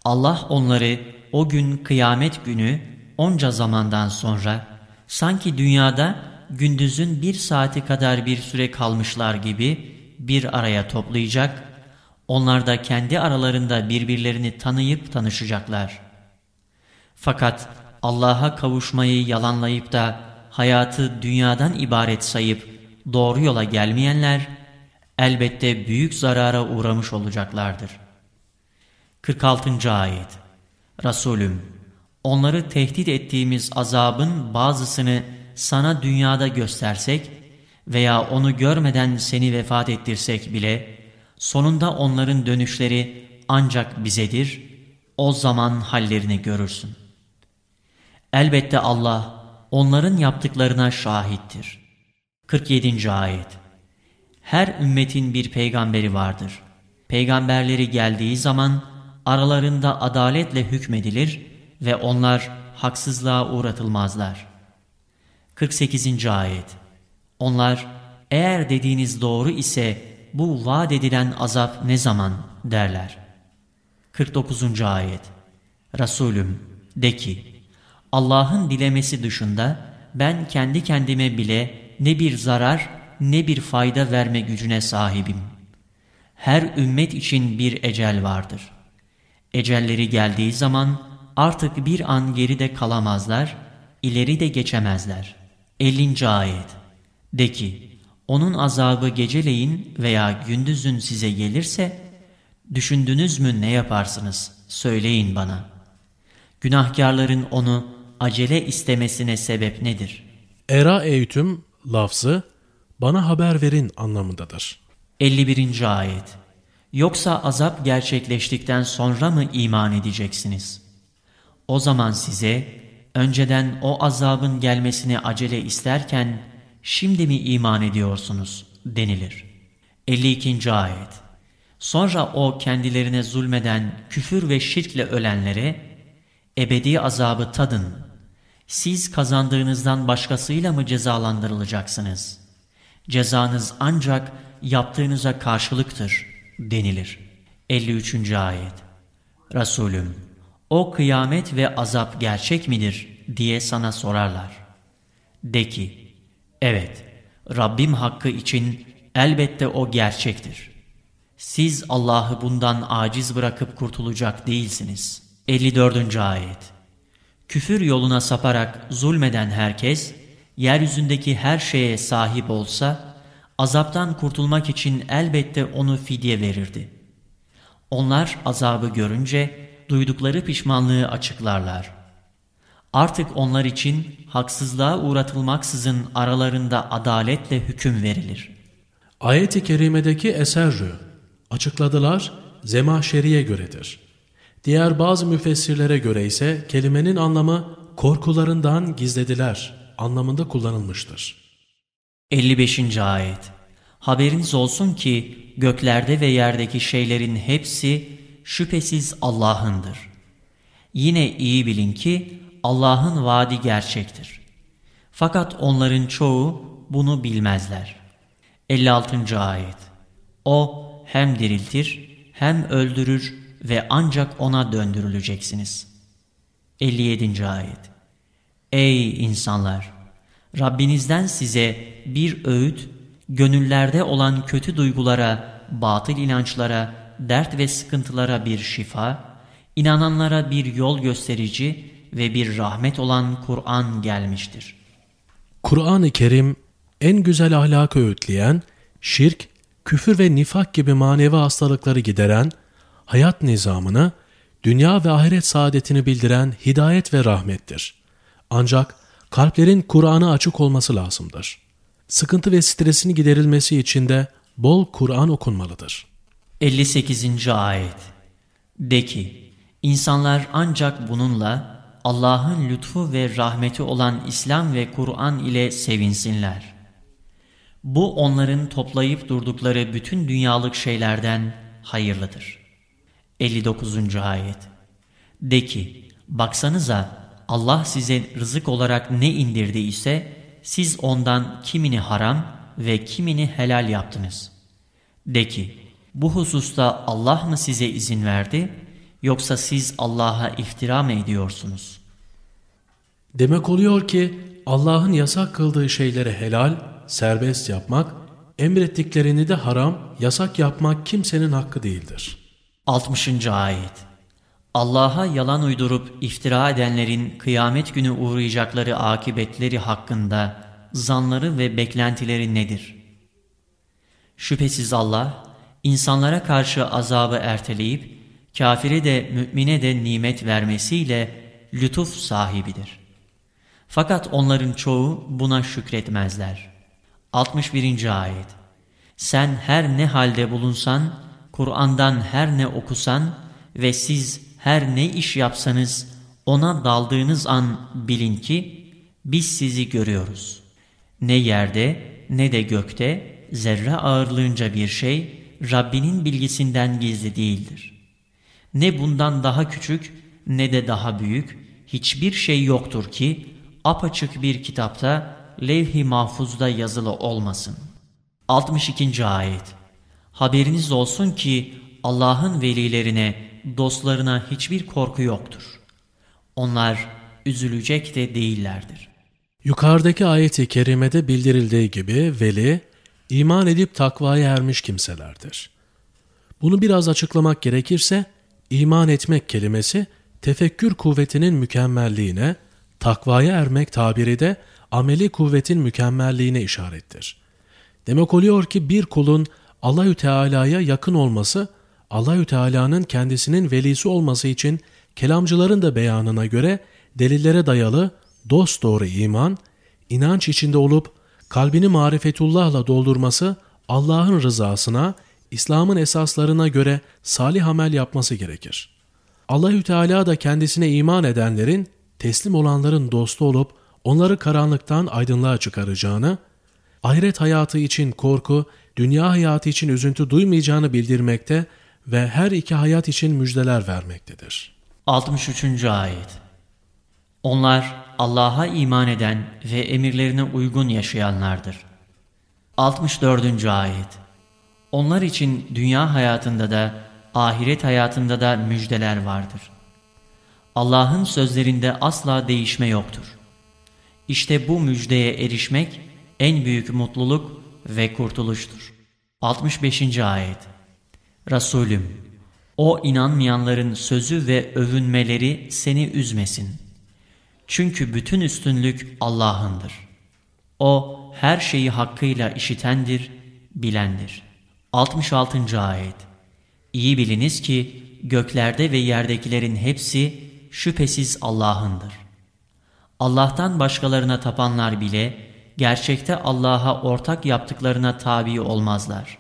Allah onları o gün kıyamet günü onca zamandan sonra sanki dünyada gündüzün bir saati kadar bir süre kalmışlar gibi bir araya toplayacak, onlar da kendi aralarında birbirlerini tanıyıp tanışacaklar. Fakat Allah'a kavuşmayı yalanlayıp da hayatı dünyadan ibaret sayıp doğru yola gelmeyenler elbette büyük zarara uğramış olacaklardır. 46. Ayet Resulüm, onları tehdit ettiğimiz azabın bazısını sana dünyada göstersek veya onu görmeden seni vefat ettirsek bile, sonunda onların dönüşleri ancak bizedir, o zaman hallerini görürsün. Elbette Allah, onların yaptıklarına şahittir. 47. Ayet Her ümmetin bir peygamberi vardır. Peygamberleri geldiği zaman aralarında adaletle hükmedilir ve onlar haksızlığa uğratılmazlar. 48. Ayet Onlar eğer dediğiniz doğru ise bu vaat edilen azap ne zaman derler. 49. Ayet Resulüm de ki Allah'ın dilemesi dışında ben kendi kendime bile ne bir zarar ne bir fayda verme gücüne sahibim. Her ümmet için bir ecel vardır. Ecelleri geldiği zaman artık bir an geride kalamazlar, ileri de geçemezler. 50. Ayet De ki, onun azabı geceleyin veya gündüzün size gelirse, düşündünüz mü ne yaparsınız? Söyleyin bana. Günahkarların onu acele istemesine sebep nedir? Era eğitim lafzı bana haber verin anlamındadır. 51. Ayet Yoksa azap gerçekleştikten sonra mı iman edeceksiniz? O zaman size önceden o azabın gelmesini acele isterken şimdi mi iman ediyorsunuz denilir. 52. Ayet Sonra o kendilerine zulmeden küfür ve şirkle ölenlere ebedi azabı tadın. Siz kazandığınızdan başkasıyla mı cezalandırılacaksınız? Cezanız ancak yaptığınıza karşılıktır denilir. 53. Ayet Resulüm o kıyamet ve azap gerçek midir diye sana sorarlar. De ki, evet Rabbim hakkı için elbette o gerçektir. Siz Allah'ı bundan aciz bırakıp kurtulacak değilsiniz. 54. Ayet Küfür yoluna saparak zulmeden herkes, yeryüzündeki her şeye sahip olsa, azaptan kurtulmak için elbette onu fidye verirdi. Onlar azabı görünce, duydukları pişmanlığı açıklarlar. Artık onlar için haksızlığa uğratılmaksızın aralarında adaletle hüküm verilir. Ayet-i kerimedeki eserrü açıkladılar zemahşeriye göredir. Diğer bazı müfessirlere göre ise kelimenin anlamı korkularından gizlediler anlamında kullanılmıştır. 55. Ayet Haberiniz olsun ki göklerde ve yerdeki şeylerin hepsi şüphesiz Allah'ındır. Yine iyi bilin ki Allah'ın vaadi gerçektir. Fakat onların çoğu bunu bilmezler. 56. Ayet O hem diriltir hem öldürür ve ancak ona döndürüleceksiniz. 57. Ayet Ey insanlar! Rabbinizden size bir öğüt, gönüllerde olan kötü duygulara, batıl inançlara, dert ve sıkıntılara bir şifa, inananlara bir yol gösterici ve bir rahmet olan Kur'an gelmiştir. Kur'an-ı Kerim en güzel ahlakı öğütleyen, şirk, küfür ve nifak gibi manevi hastalıkları gideren, hayat nizamını, dünya ve ahiret saadetini bildiren hidayet ve rahmettir. Ancak kalplerin Kur'an'a açık olması lazımdır. Sıkıntı ve stresini giderilmesi için de bol Kur'an okunmalıdır. 58. Ayet De ki, insanlar ancak bununla Allah'ın lütfu ve rahmeti olan İslam ve Kur'an ile sevinsinler. Bu onların toplayıp durdukları bütün dünyalık şeylerden hayırlıdır. 59. Ayet De ki, baksanıza Allah size rızık olarak ne indirdi ise siz ondan kimini haram ve kimini helal yaptınız. De ki, bu hususta Allah mı size izin verdi yoksa siz Allah'a iftira mı ediyorsunuz? Demek oluyor ki Allah'ın yasak kıldığı şeyleri helal, serbest yapmak, emrettiklerini de haram, yasak yapmak kimsenin hakkı değildir. 60. Ayet Allah'a yalan uydurup iftira edenlerin kıyamet günü uğrayacakları akıbetleri hakkında zanları ve beklentileri nedir? Şüphesiz Allah, insanlara karşı azabı erteleyip, kafire de mümine de nimet vermesiyle lütuf sahibidir. Fakat onların çoğu buna şükretmezler. 61. Ayet Sen her ne halde bulunsan, Kur'an'dan her ne okusan ve siz her ne iş yapsanız ona daldığınız an bilin ki biz sizi görüyoruz. Ne yerde ne de gökte zerre ağırlığınca bir şey Rabbinin bilgisinden gizli değildir. Ne bundan daha küçük ne de daha büyük hiçbir şey yoktur ki apaçık bir kitapta levh-i mahfuzda yazılı olmasın. 62. Ayet Haberiniz olsun ki Allah'ın velilerine, dostlarına hiçbir korku yoktur. Onlar üzülecek de değillerdir. Yukarıdaki ayeti kerimede bildirildiği gibi veli, iman edip takvaya ermiş kimselerdir. Bunu biraz açıklamak gerekirse, iman etmek kelimesi tefekkür kuvvetinin mükemmelliğine, takvaya ermek tabiri de ameli kuvvetin mükemmelliğine işarettir. Demek oluyor ki bir kulun Allahü Teala'ya yakın olması, Allahü Teala'nın kendisinin velisi olması için kelamcıların da beyanına göre delillere dayalı dost doğru iman, inanç içinde olup kalbini marifetullahla doldurması Allah'ın rızasına, İslam'ın esaslarına göre salih amel yapması gerekir. Allahü Teala da kendisine iman edenlerin, teslim olanların dostu olup onları karanlıktan aydınlığa çıkaracağını, ahiret hayatı için korku, dünya hayatı için üzüntü duymayacağını bildirmekte ve her iki hayat için müjdeler vermektedir. 63. Ayet Onlar Allah'a iman eden ve emirlerine uygun yaşayanlardır. 64. Ayet Onlar için dünya hayatında da ahiret hayatında da müjdeler vardır. Allah'ın sözlerinde asla değişme yoktur. İşte bu müjdeye erişmek en büyük mutluluk ve kurtuluştur. 65. Ayet Resulüm, o inanmayanların sözü ve övünmeleri seni üzmesin. Çünkü bütün üstünlük Allah'ındır. O her şeyi hakkıyla işitendir, bilendir. 66. Ayet İyi biliniz ki göklerde ve yerdekilerin hepsi şüphesiz Allah'ındır. Allah'tan başkalarına tapanlar bile gerçekte Allah'a ortak yaptıklarına tabi olmazlar.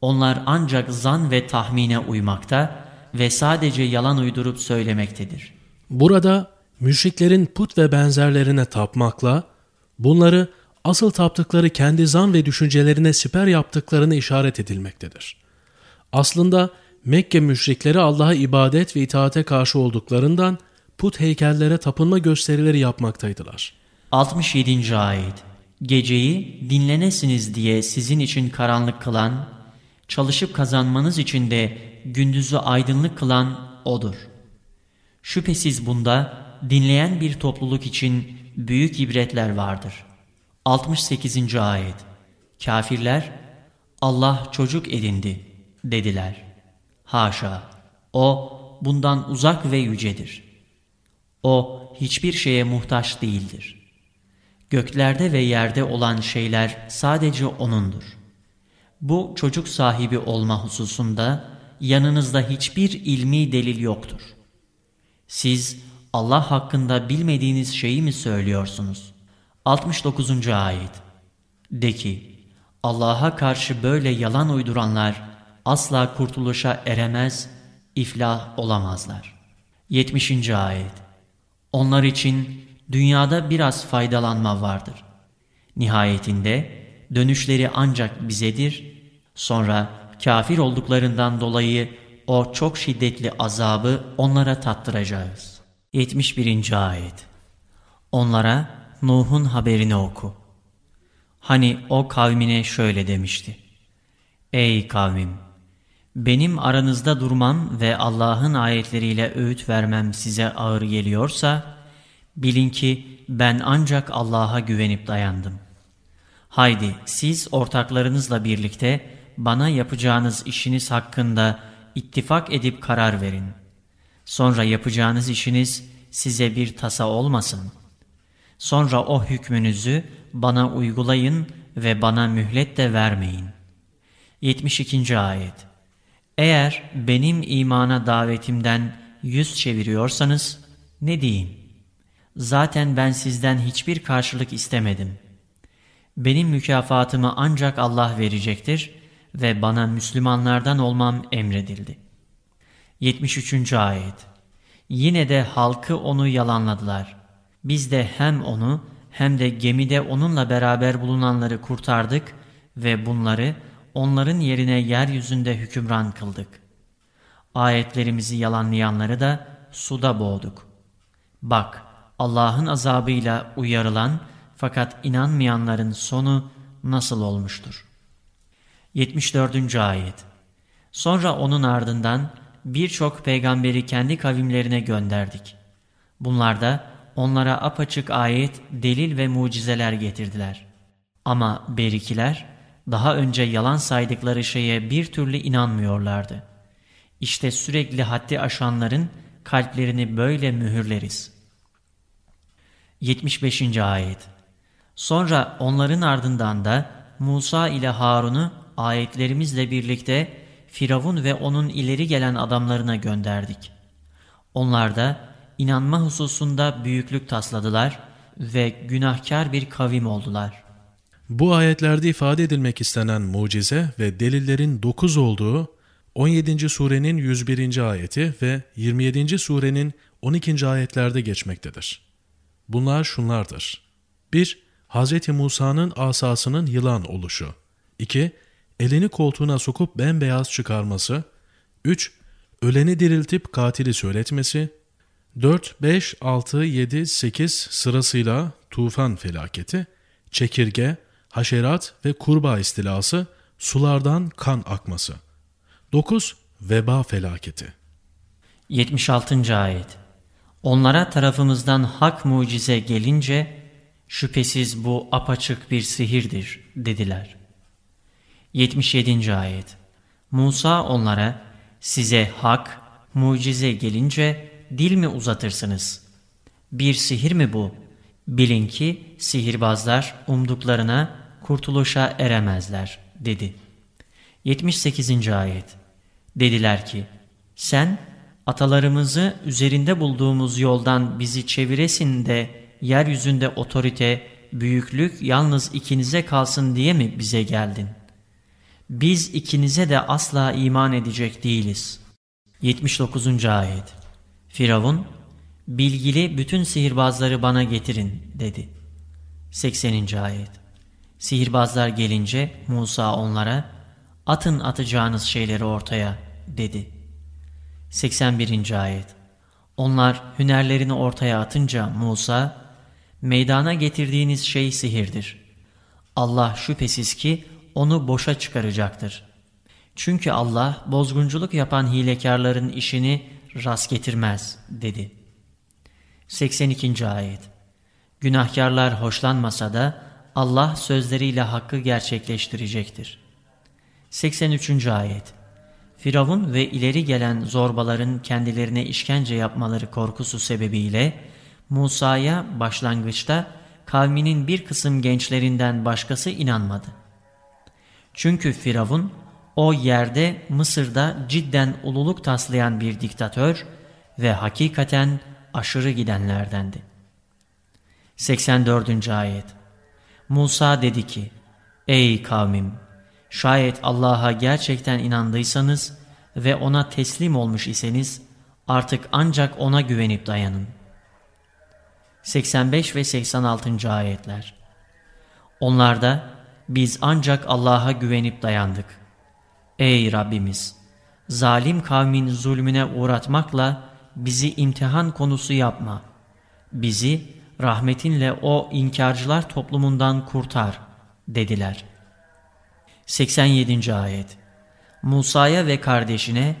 Onlar ancak zan ve tahmine uymakta ve sadece yalan uydurup söylemektedir. Burada müşriklerin put ve benzerlerine tapmakla bunları asıl taptıkları kendi zan ve düşüncelerine siper yaptıklarını işaret edilmektedir. Aslında Mekke müşrikleri Allah'a ibadet ve itaate karşı olduklarından put heykellere tapınma gösterileri yapmaktaydılar. 67. Ayet Geceyi dinlenesiniz diye sizin için karanlık kılan, çalışıp kazanmanız için de gündüzü aydınlık kılan O'dur. Şüphesiz bunda dinleyen bir topluluk için büyük ibretler vardır. 68. Ayet Kafirler, Allah çocuk edindi dediler. Haşa, o bundan uzak ve yücedir. O hiçbir şeye muhtaç değildir. Göklerde ve yerde olan şeyler sadece O'nundur. Bu çocuk sahibi olma hususunda yanınızda hiçbir ilmi delil yoktur. Siz Allah hakkında bilmediğiniz şeyi mi söylüyorsunuz? 69. Ayet De ki, Allah'a karşı böyle yalan uyduranlar, asla kurtuluşa eremez, iflah olamazlar. 70. Ayet Onlar için dünyada biraz faydalanma vardır. Nihayetinde dönüşleri ancak bizedir, sonra kafir olduklarından dolayı o çok şiddetli azabı onlara tattıracağız. 71. Ayet Onlara Nuh'un haberini oku. Hani o kavmine şöyle demişti. Ey kavmim! benim aranızda durmam ve Allah'ın ayetleriyle öğüt vermem size ağır geliyorsa, bilin ki ben ancak Allah'a güvenip dayandım. Haydi siz ortaklarınızla birlikte bana yapacağınız işiniz hakkında ittifak edip karar verin. Sonra yapacağınız işiniz size bir tasa olmasın. Sonra o hükmünüzü bana uygulayın ve bana mühlet de vermeyin. 72. Ayet Eğer benim imana davetimden yüz çeviriyorsanız ne diyeyim? Zaten ben sizden hiçbir karşılık istemedim. Benim mükafatımı ancak Allah verecektir ve bana Müslümanlardan olmam emredildi. 73. Ayet Yine de halkı onu yalanladılar. Biz de hem onu hem de gemide onunla beraber bulunanları kurtardık ve bunları onların yerine yeryüzünde hükümran kıldık. Ayetlerimizi yalanlayanları da suda boğduk. Bak Allah'ın azabıyla uyarılan fakat inanmayanların sonu nasıl olmuştur? 74. Ayet Sonra onun ardından birçok peygamberi kendi kavimlerine gönderdik. Bunlar da onlara apaçık ayet, delil ve mucizeler getirdiler. Ama berikiler daha önce yalan saydıkları şeye bir türlü inanmıyorlardı. İşte sürekli haddi aşanların kalplerini böyle mühürleriz. 75. Ayet Sonra onların ardından da Musa ile Harun'u ayetlerimizle birlikte Firavun ve onun ileri gelen adamlarına gönderdik. Onlar da inanma hususunda büyüklük tasladılar ve günahkar bir kavim oldular. Bu ayetlerde ifade edilmek istenen mucize ve delillerin 9 olduğu 17. surenin 101. ayeti ve 27. surenin 12. ayetlerde geçmektedir. Bunlar şunlardır. 1. Hz. Musa'nın asasının yılan oluşu. 2. Elini koltuğuna sokup bembeyaz çıkarması. 3. Öleni diriltip katili söyletmesi. 4, 5, 6, 7, 8 sırasıyla tufan felaketi, çekirge, haşerat ve kurbağa istilası, sulardan kan akması. 9. Veba felaketi. 76. Ayet Onlara tarafımızdan hak mucize gelince, şüphesiz bu apaçık bir sihirdir dediler. 77. Ayet Musa onlara, size hak, mucize gelince dil mi uzatırsınız? Bir sihir mi bu? Bilin ki sihirbazlar umduklarına kurtuluşa eremezler, dedi. 78. Ayet Dediler ki, sen atalarımızı üzerinde bulduğumuz yoldan bizi çeviresin de yeryüzünde otorite, büyüklük yalnız ikinize kalsın diye mi bize geldin? Biz ikinize de asla iman edecek değiliz. 79. Ayet Firavun, bilgili bütün sihirbazları bana getirin dedi. 80. Ayet Sihirbazlar gelince Musa onlara, atın atacağınız şeyleri ortaya dedi. 81. Ayet Onlar hünerlerini ortaya atınca Musa, meydana getirdiğiniz şey sihirdir. Allah şüphesiz ki onu boşa çıkaracaktır. Çünkü Allah bozgunculuk yapan hilekarların işini rast getirmez dedi. 82. Ayet Günahkarlar hoşlanmasa da Allah sözleriyle hakkı gerçekleştirecektir. 83. Ayet Firavun ve ileri gelen zorbaların kendilerine işkence yapmaları korkusu sebebiyle Musa'ya başlangıçta kavminin bir kısım gençlerinden başkası inanmadı. Çünkü Firavun o yerde Mısır'da cidden ululuk taslayan bir diktatör ve hakikaten aşırı gidenlerdendi. 84. Ayet Musa dedi ki, Ey kavmim! Şayet Allah'a gerçekten inandıysanız ve O'na teslim olmuş iseniz artık ancak O'na güvenip dayanın. 85 ve 86. Ayetler Onlarda biz ancak Allah'a güvenip dayandık. Ey Rabbimiz! Zalim kavmin zulmüne uğratmakla bizi imtihan konusu yapma. Bizi rahmetinle o inkarcılar toplumundan kurtar dediler. 87. Ayet Musa'ya ve kardeşine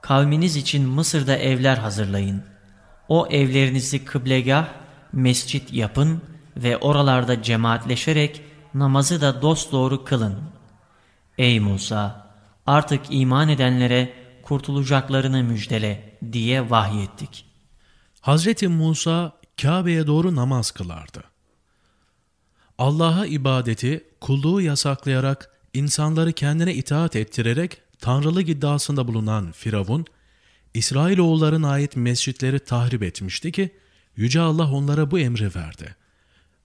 kavminiz için Mısır'da evler hazırlayın. O evlerinizi kıblegah, mescit yapın ve oralarda cemaatleşerek namazı da dosdoğru kılın. Ey Musa! Artık iman edenlere kurtulacaklarını müjdele diye vahyettik. Hazreti Musa Kabe'ye doğru namaz kılardı. Allah'a ibadeti, kulluğu yasaklayarak, insanları kendine itaat ettirerek tanrılık iddiasında bulunan Firavun, İsrailoğullarına ait mescitleri tahrip etmişti ki, Yüce Allah onlara bu emri verdi.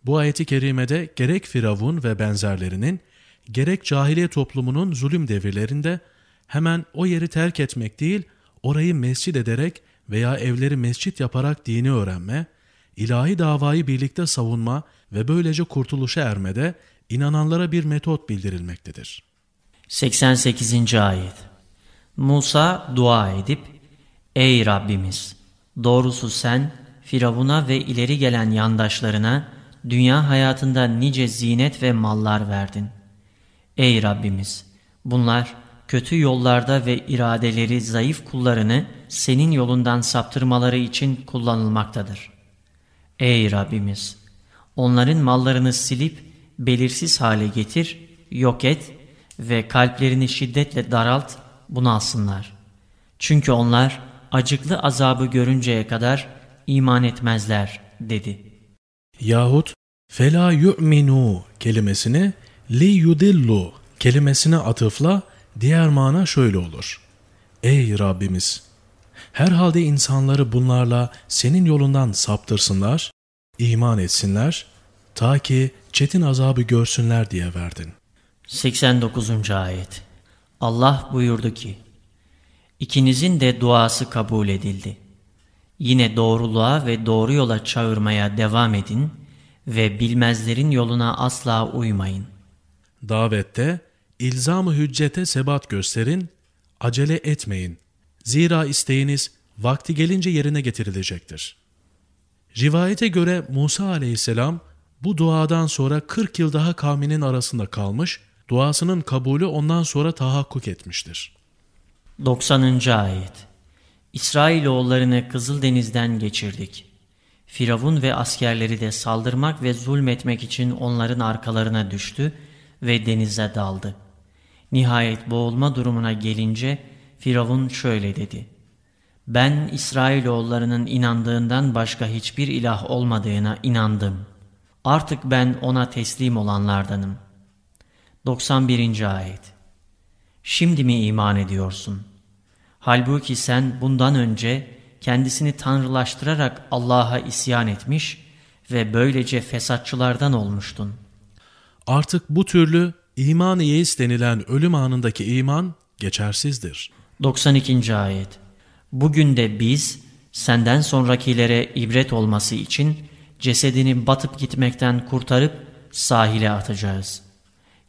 Bu ayeti kerimede gerek Firavun ve benzerlerinin, gerek cahiliye toplumunun zulüm devirlerinde hemen o yeri terk etmek değil, orayı mescit ederek veya evleri mescit yaparak dini öğrenme, ilahi davayı birlikte savunma ve böylece kurtuluşa ermede inananlara bir metot bildirilmektedir. 88. Ayet Musa dua edip, Ey Rabbimiz! Doğrusu sen, Firavun'a ve ileri gelen yandaşlarına dünya hayatında nice zinet ve mallar verdin. Ey Rabbimiz! Bunlar kötü yollarda ve iradeleri zayıf kullarını senin yolundan saptırmaları için kullanılmaktadır. Ey Rabbimiz! Onların mallarını silip belirsiz hale getir, yok et ve kalplerini şiddetle daralt, bunalsınlar. Çünkü onlar acıklı azabı görünceye kadar iman etmezler dedi. Yahut fela yu'minu kelimesini li yudillu kelimesine atıfla diğer mana şöyle olur. Ey Rabbimiz! Herhalde insanları bunlarla senin yolundan saptırsınlar, iman etsinler, ta ki çetin azabı görsünler diye verdin. 89. Ayet Allah buyurdu ki, İkinizin de duası kabul edildi. Yine doğruluğa ve doğru yola çağırmaya devam edin ve bilmezlerin yoluna asla uymayın. Davette ilzam-ı hüccete sebat gösterin, acele etmeyin. Zira isteğiniz vakti gelince yerine getirilecektir. Rivayete göre Musa aleyhisselam bu duadan sonra 40 yıl daha kavminin arasında kalmış, duasının kabulü ondan sonra tahakkuk etmiştir. 90. Ayet İsrailoğullarını Kızıldeniz'den geçirdik. Firavun ve askerleri de saldırmak ve zulmetmek için onların arkalarına düştü ve denize daldı. Nihayet boğulma durumuna gelince Firavun şöyle dedi. Ben İsrailoğullarının inandığından başka hiçbir ilah olmadığına inandım. Artık ben ona teslim olanlardanım. 91. Ayet Şimdi mi iman ediyorsun? Halbuki sen bundan önce kendisini tanrılaştırarak Allah'a isyan etmiş ve böylece fesatçılardan olmuştun. Artık bu türlü iman-ı yeis denilen ölüm anındaki iman geçersizdir. 92. Ayet Bugün de biz senden sonrakilere ibret olması için cesedini batıp gitmekten kurtarıp sahile atacağız.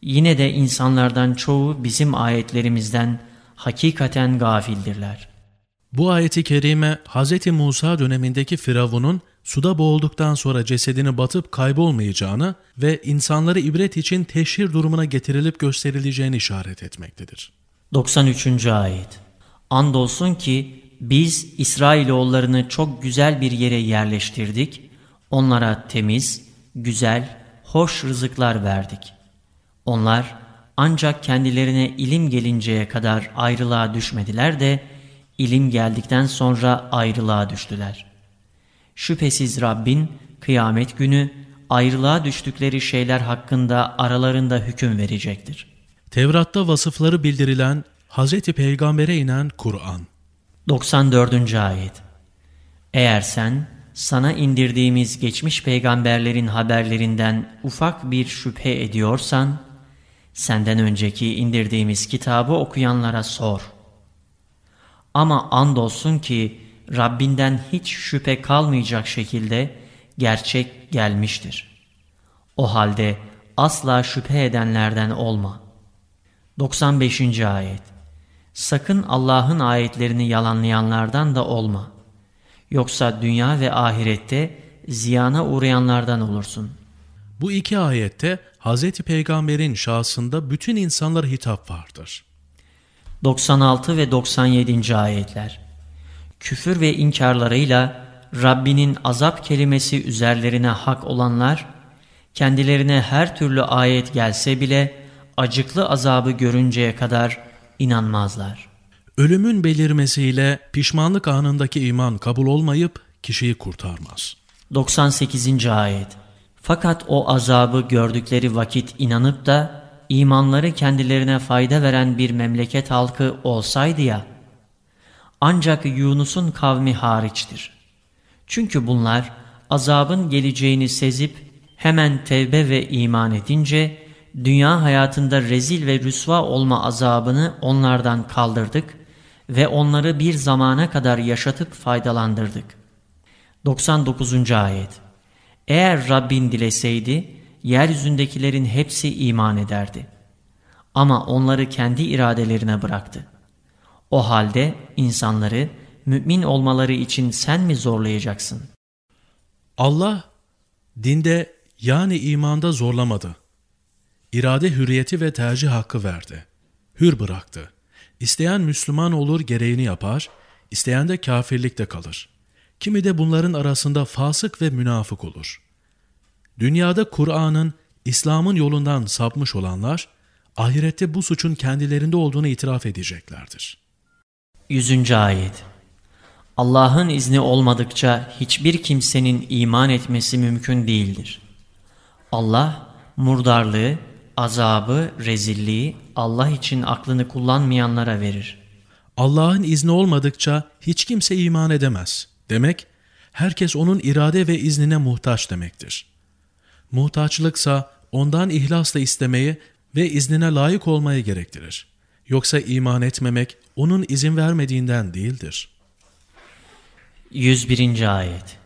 Yine de insanlardan çoğu bizim ayetlerimizden hakikaten gafildirler. Bu ayeti kerime Hz. Musa dönemindeki Firavun'un suda boğulduktan sonra cesedini batıp kaybolmayacağını ve insanları ibret için teşhir durumuna getirilip gösterileceğini işaret etmektedir. 93. Ayet Andolsun ki biz İsrailoğullarını çok güzel bir yere yerleştirdik, onlara temiz, güzel, hoş rızıklar verdik. Onlar ancak kendilerine ilim gelinceye kadar ayrılığa düşmediler de, ilim geldikten sonra ayrılığa düştüler. Şüphesiz Rabbin kıyamet günü ayrılığa düştükleri şeyler hakkında aralarında hüküm verecektir. Tevrat'ta vasıfları bildirilen Hz. Peygamber'e inen Kur'an 94. Ayet Eğer sen sana indirdiğimiz geçmiş peygamberlerin haberlerinden ufak bir şüphe ediyorsan, senden önceki indirdiğimiz kitabı okuyanlara sor. Ama andolsun ki Rabbinden hiç şüphe kalmayacak şekilde gerçek gelmiştir. O halde asla şüphe edenlerden olma. 95. Ayet Sakın Allah'ın ayetlerini yalanlayanlardan da olma. Yoksa dünya ve ahirette ziyana uğrayanlardan olursun. Bu iki ayette Hz. Peygamber'in şahsında bütün insanlara hitap vardır. 96 ve 97. ayetler Küfür ve inkarlarıyla Rabbinin azap kelimesi üzerlerine hak olanlar, kendilerine her türlü ayet gelse bile acıklı azabı görünceye kadar inanmazlar. Ölümün belirmesiyle pişmanlık anındaki iman kabul olmayıp kişiyi kurtarmaz. 98. Ayet Fakat o azabı gördükleri vakit inanıp da imanları kendilerine fayda veren bir memleket halkı olsaydı ya, ancak Yunus'un kavmi hariçtir. Çünkü bunlar azabın geleceğini sezip hemen tevbe ve iman edince dünya hayatında rezil ve rüsva olma azabını onlardan kaldırdık ve onları bir zamana kadar yaşatıp faydalandırdık. 99. Ayet Eğer Rabbin dileseydi, yeryüzündekilerin hepsi iman ederdi. Ama onları kendi iradelerine bıraktı. O halde insanları mümin olmaları için sen mi zorlayacaksın? Allah dinde yani imanda zorlamadı. İrade hürriyeti ve tercih hakkı verdi. Hür bıraktı. İsteyen Müslüman olur gereğini yapar, isteyen de kafirlikte kalır. Kimi de bunların arasında fasık ve münafık olur. Dünyada Kur'an'ın, İslam'ın yolundan sapmış olanlar, ahirette bu suçun kendilerinde olduğunu itiraf edeceklerdir. 100. Ayet Allah'ın izni olmadıkça hiçbir kimsenin iman etmesi mümkün değildir. Allah, murdarlığı, azabı, rezilliği Allah için aklını kullanmayanlara verir. Allah'ın izni olmadıkça hiç kimse iman edemez. Demek, herkes onun irade ve iznine muhtaç demektir. Muhtaçlıksa ondan ihlasla istemeyi ve iznine layık olmayı gerektirir. Yoksa iman etmemek onun izin vermediğinden değildir. 101. Ayet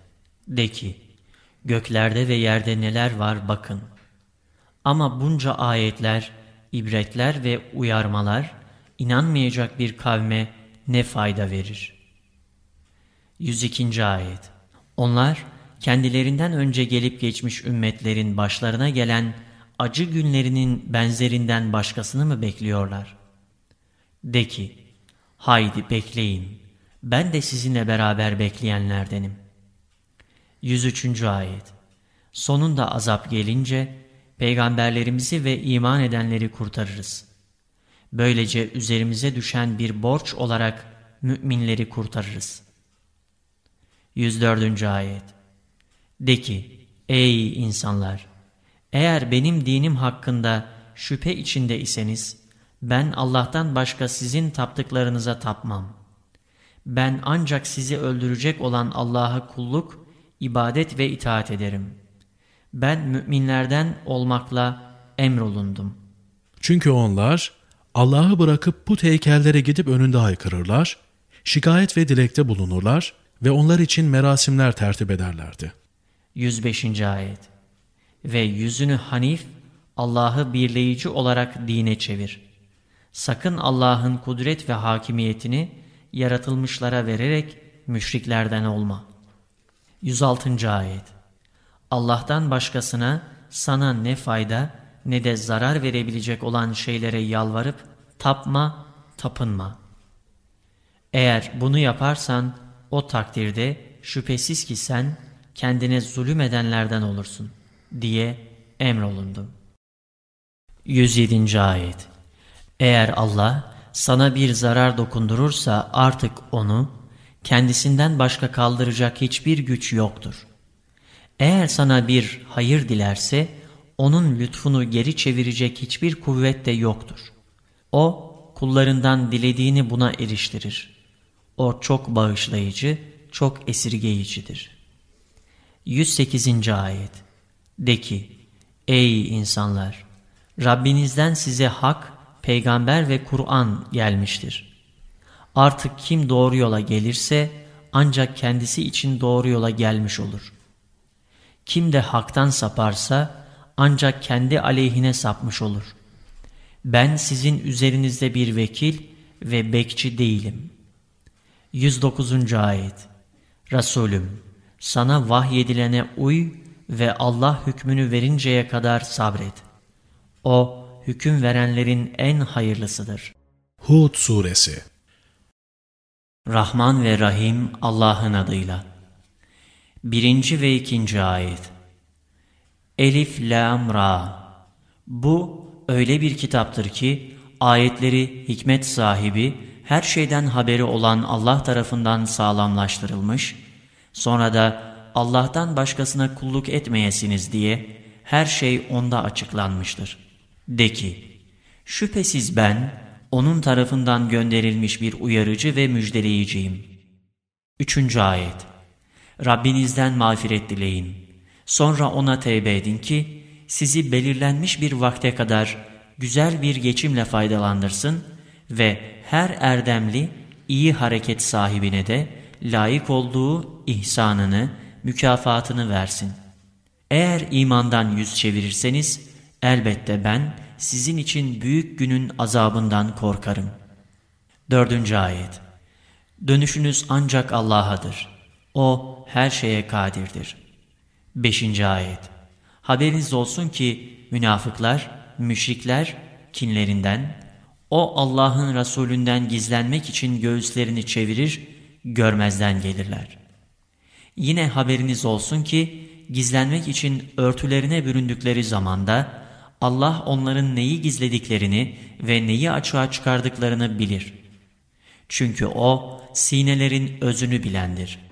De ki, göklerde ve yerde neler var bakın. Ama bunca ayetler, ibretler ve uyarmalar inanmayacak bir kavme ne fayda verir? 102. Ayet Onlar kendilerinden önce gelip geçmiş ümmetlerin başlarına gelen acı günlerinin benzerinden başkasını mı bekliyorlar? De ki, haydi bekleyin, ben de sizinle beraber bekleyenlerdenim. 103. Ayet Sonunda azap gelince, peygamberlerimizi ve iman edenleri kurtarırız. Böylece üzerimize düşen bir borç olarak müminleri kurtarırız. 104. Ayet De ki, ey insanlar! Eğer benim dinim hakkında şüphe içinde iseniz, ben Allah'tan başka sizin taptıklarınıza tapmam. Ben ancak sizi öldürecek olan Allah'a kulluk, ibadet ve itaat ederim. Ben müminlerden olmakla emrolundum. Çünkü onlar Allah'ı bırakıp put heykellere gidip önünde haykırırlar, şikayet ve dilekte bulunurlar ve onlar için merasimler tertip ederlerdi. 105. Ayet Ve yüzünü Hanif, Allah'ı birleyici olarak dine çevir. Sakın Allah'ın kudret ve hakimiyetini yaratılmışlara vererek müşriklerden olma. 106. Ayet Allah'tan başkasına sana ne fayda ne de zarar verebilecek olan şeylere yalvarıp tapma, tapınma. Eğer bunu yaparsan o takdirde şüphesiz ki sen kendine zulüm edenlerden olursun diye emrolundu. 107. Ayet Eğer Allah sana bir zarar dokundurursa artık onu kendisinden başka kaldıracak hiçbir güç yoktur. Eğer sana bir hayır dilerse onun lütfunu geri çevirecek hiçbir kuvvet de yoktur. O kullarından dilediğini buna eriştirir. O çok bağışlayıcı, çok esirgeyicidir. 108. Ayet De ki, ey insanlar! Rabbinizden size hak, peygamber ve Kur'an gelmiştir. Artık kim doğru yola gelirse ancak kendisi için doğru yola gelmiş olur. Kim de haktan saparsa ancak kendi aleyhine sapmış olur. Ben sizin üzerinizde bir vekil ve bekçi değilim. 109. Ayet Resulüm sana vahyedilene uy ve Allah hükmünü verinceye kadar sabret. O hüküm verenlerin en hayırlısıdır. Hud Suresi Rahman ve Rahim Allah'ın adıyla. Birinci ve ikinci ayet. Elif, Lam, Ra. Bu öyle bir kitaptır ki ayetleri hikmet sahibi, her şeyden haberi olan Allah tarafından sağlamlaştırılmış, sonra da Allah'tan başkasına kulluk etmeyesiniz diye her şey onda açıklanmıştır. De ki, şüphesiz ben onun tarafından gönderilmiş bir uyarıcı ve müjdeleyiciyim. Üçüncü ayet Rabbinizden mağfiret dileyin. Sonra ona tevbe edin ki sizi belirlenmiş bir vakte kadar güzel bir geçimle faydalandırsın ve her erdemli iyi hareket sahibine de layık olduğu ihsanını, mükafatını versin. Eğer imandan yüz çevirirseniz elbette ben sizin için büyük günün azabından korkarım. Dördüncü ayet Dönüşünüz ancak Allah'adır. O her şeye kadirdir. Beşinci ayet Haberiniz olsun ki münafıklar, müşrikler kinlerinden, o Allah'ın Resulünden gizlenmek için göğüslerini çevirir, görmezden gelirler. Yine haberiniz olsun ki gizlenmek için örtülerine büründükleri zamanda Allah onların neyi gizlediklerini ve neyi açığa çıkardıklarını bilir. Çünkü O sinelerin özünü bilendir.''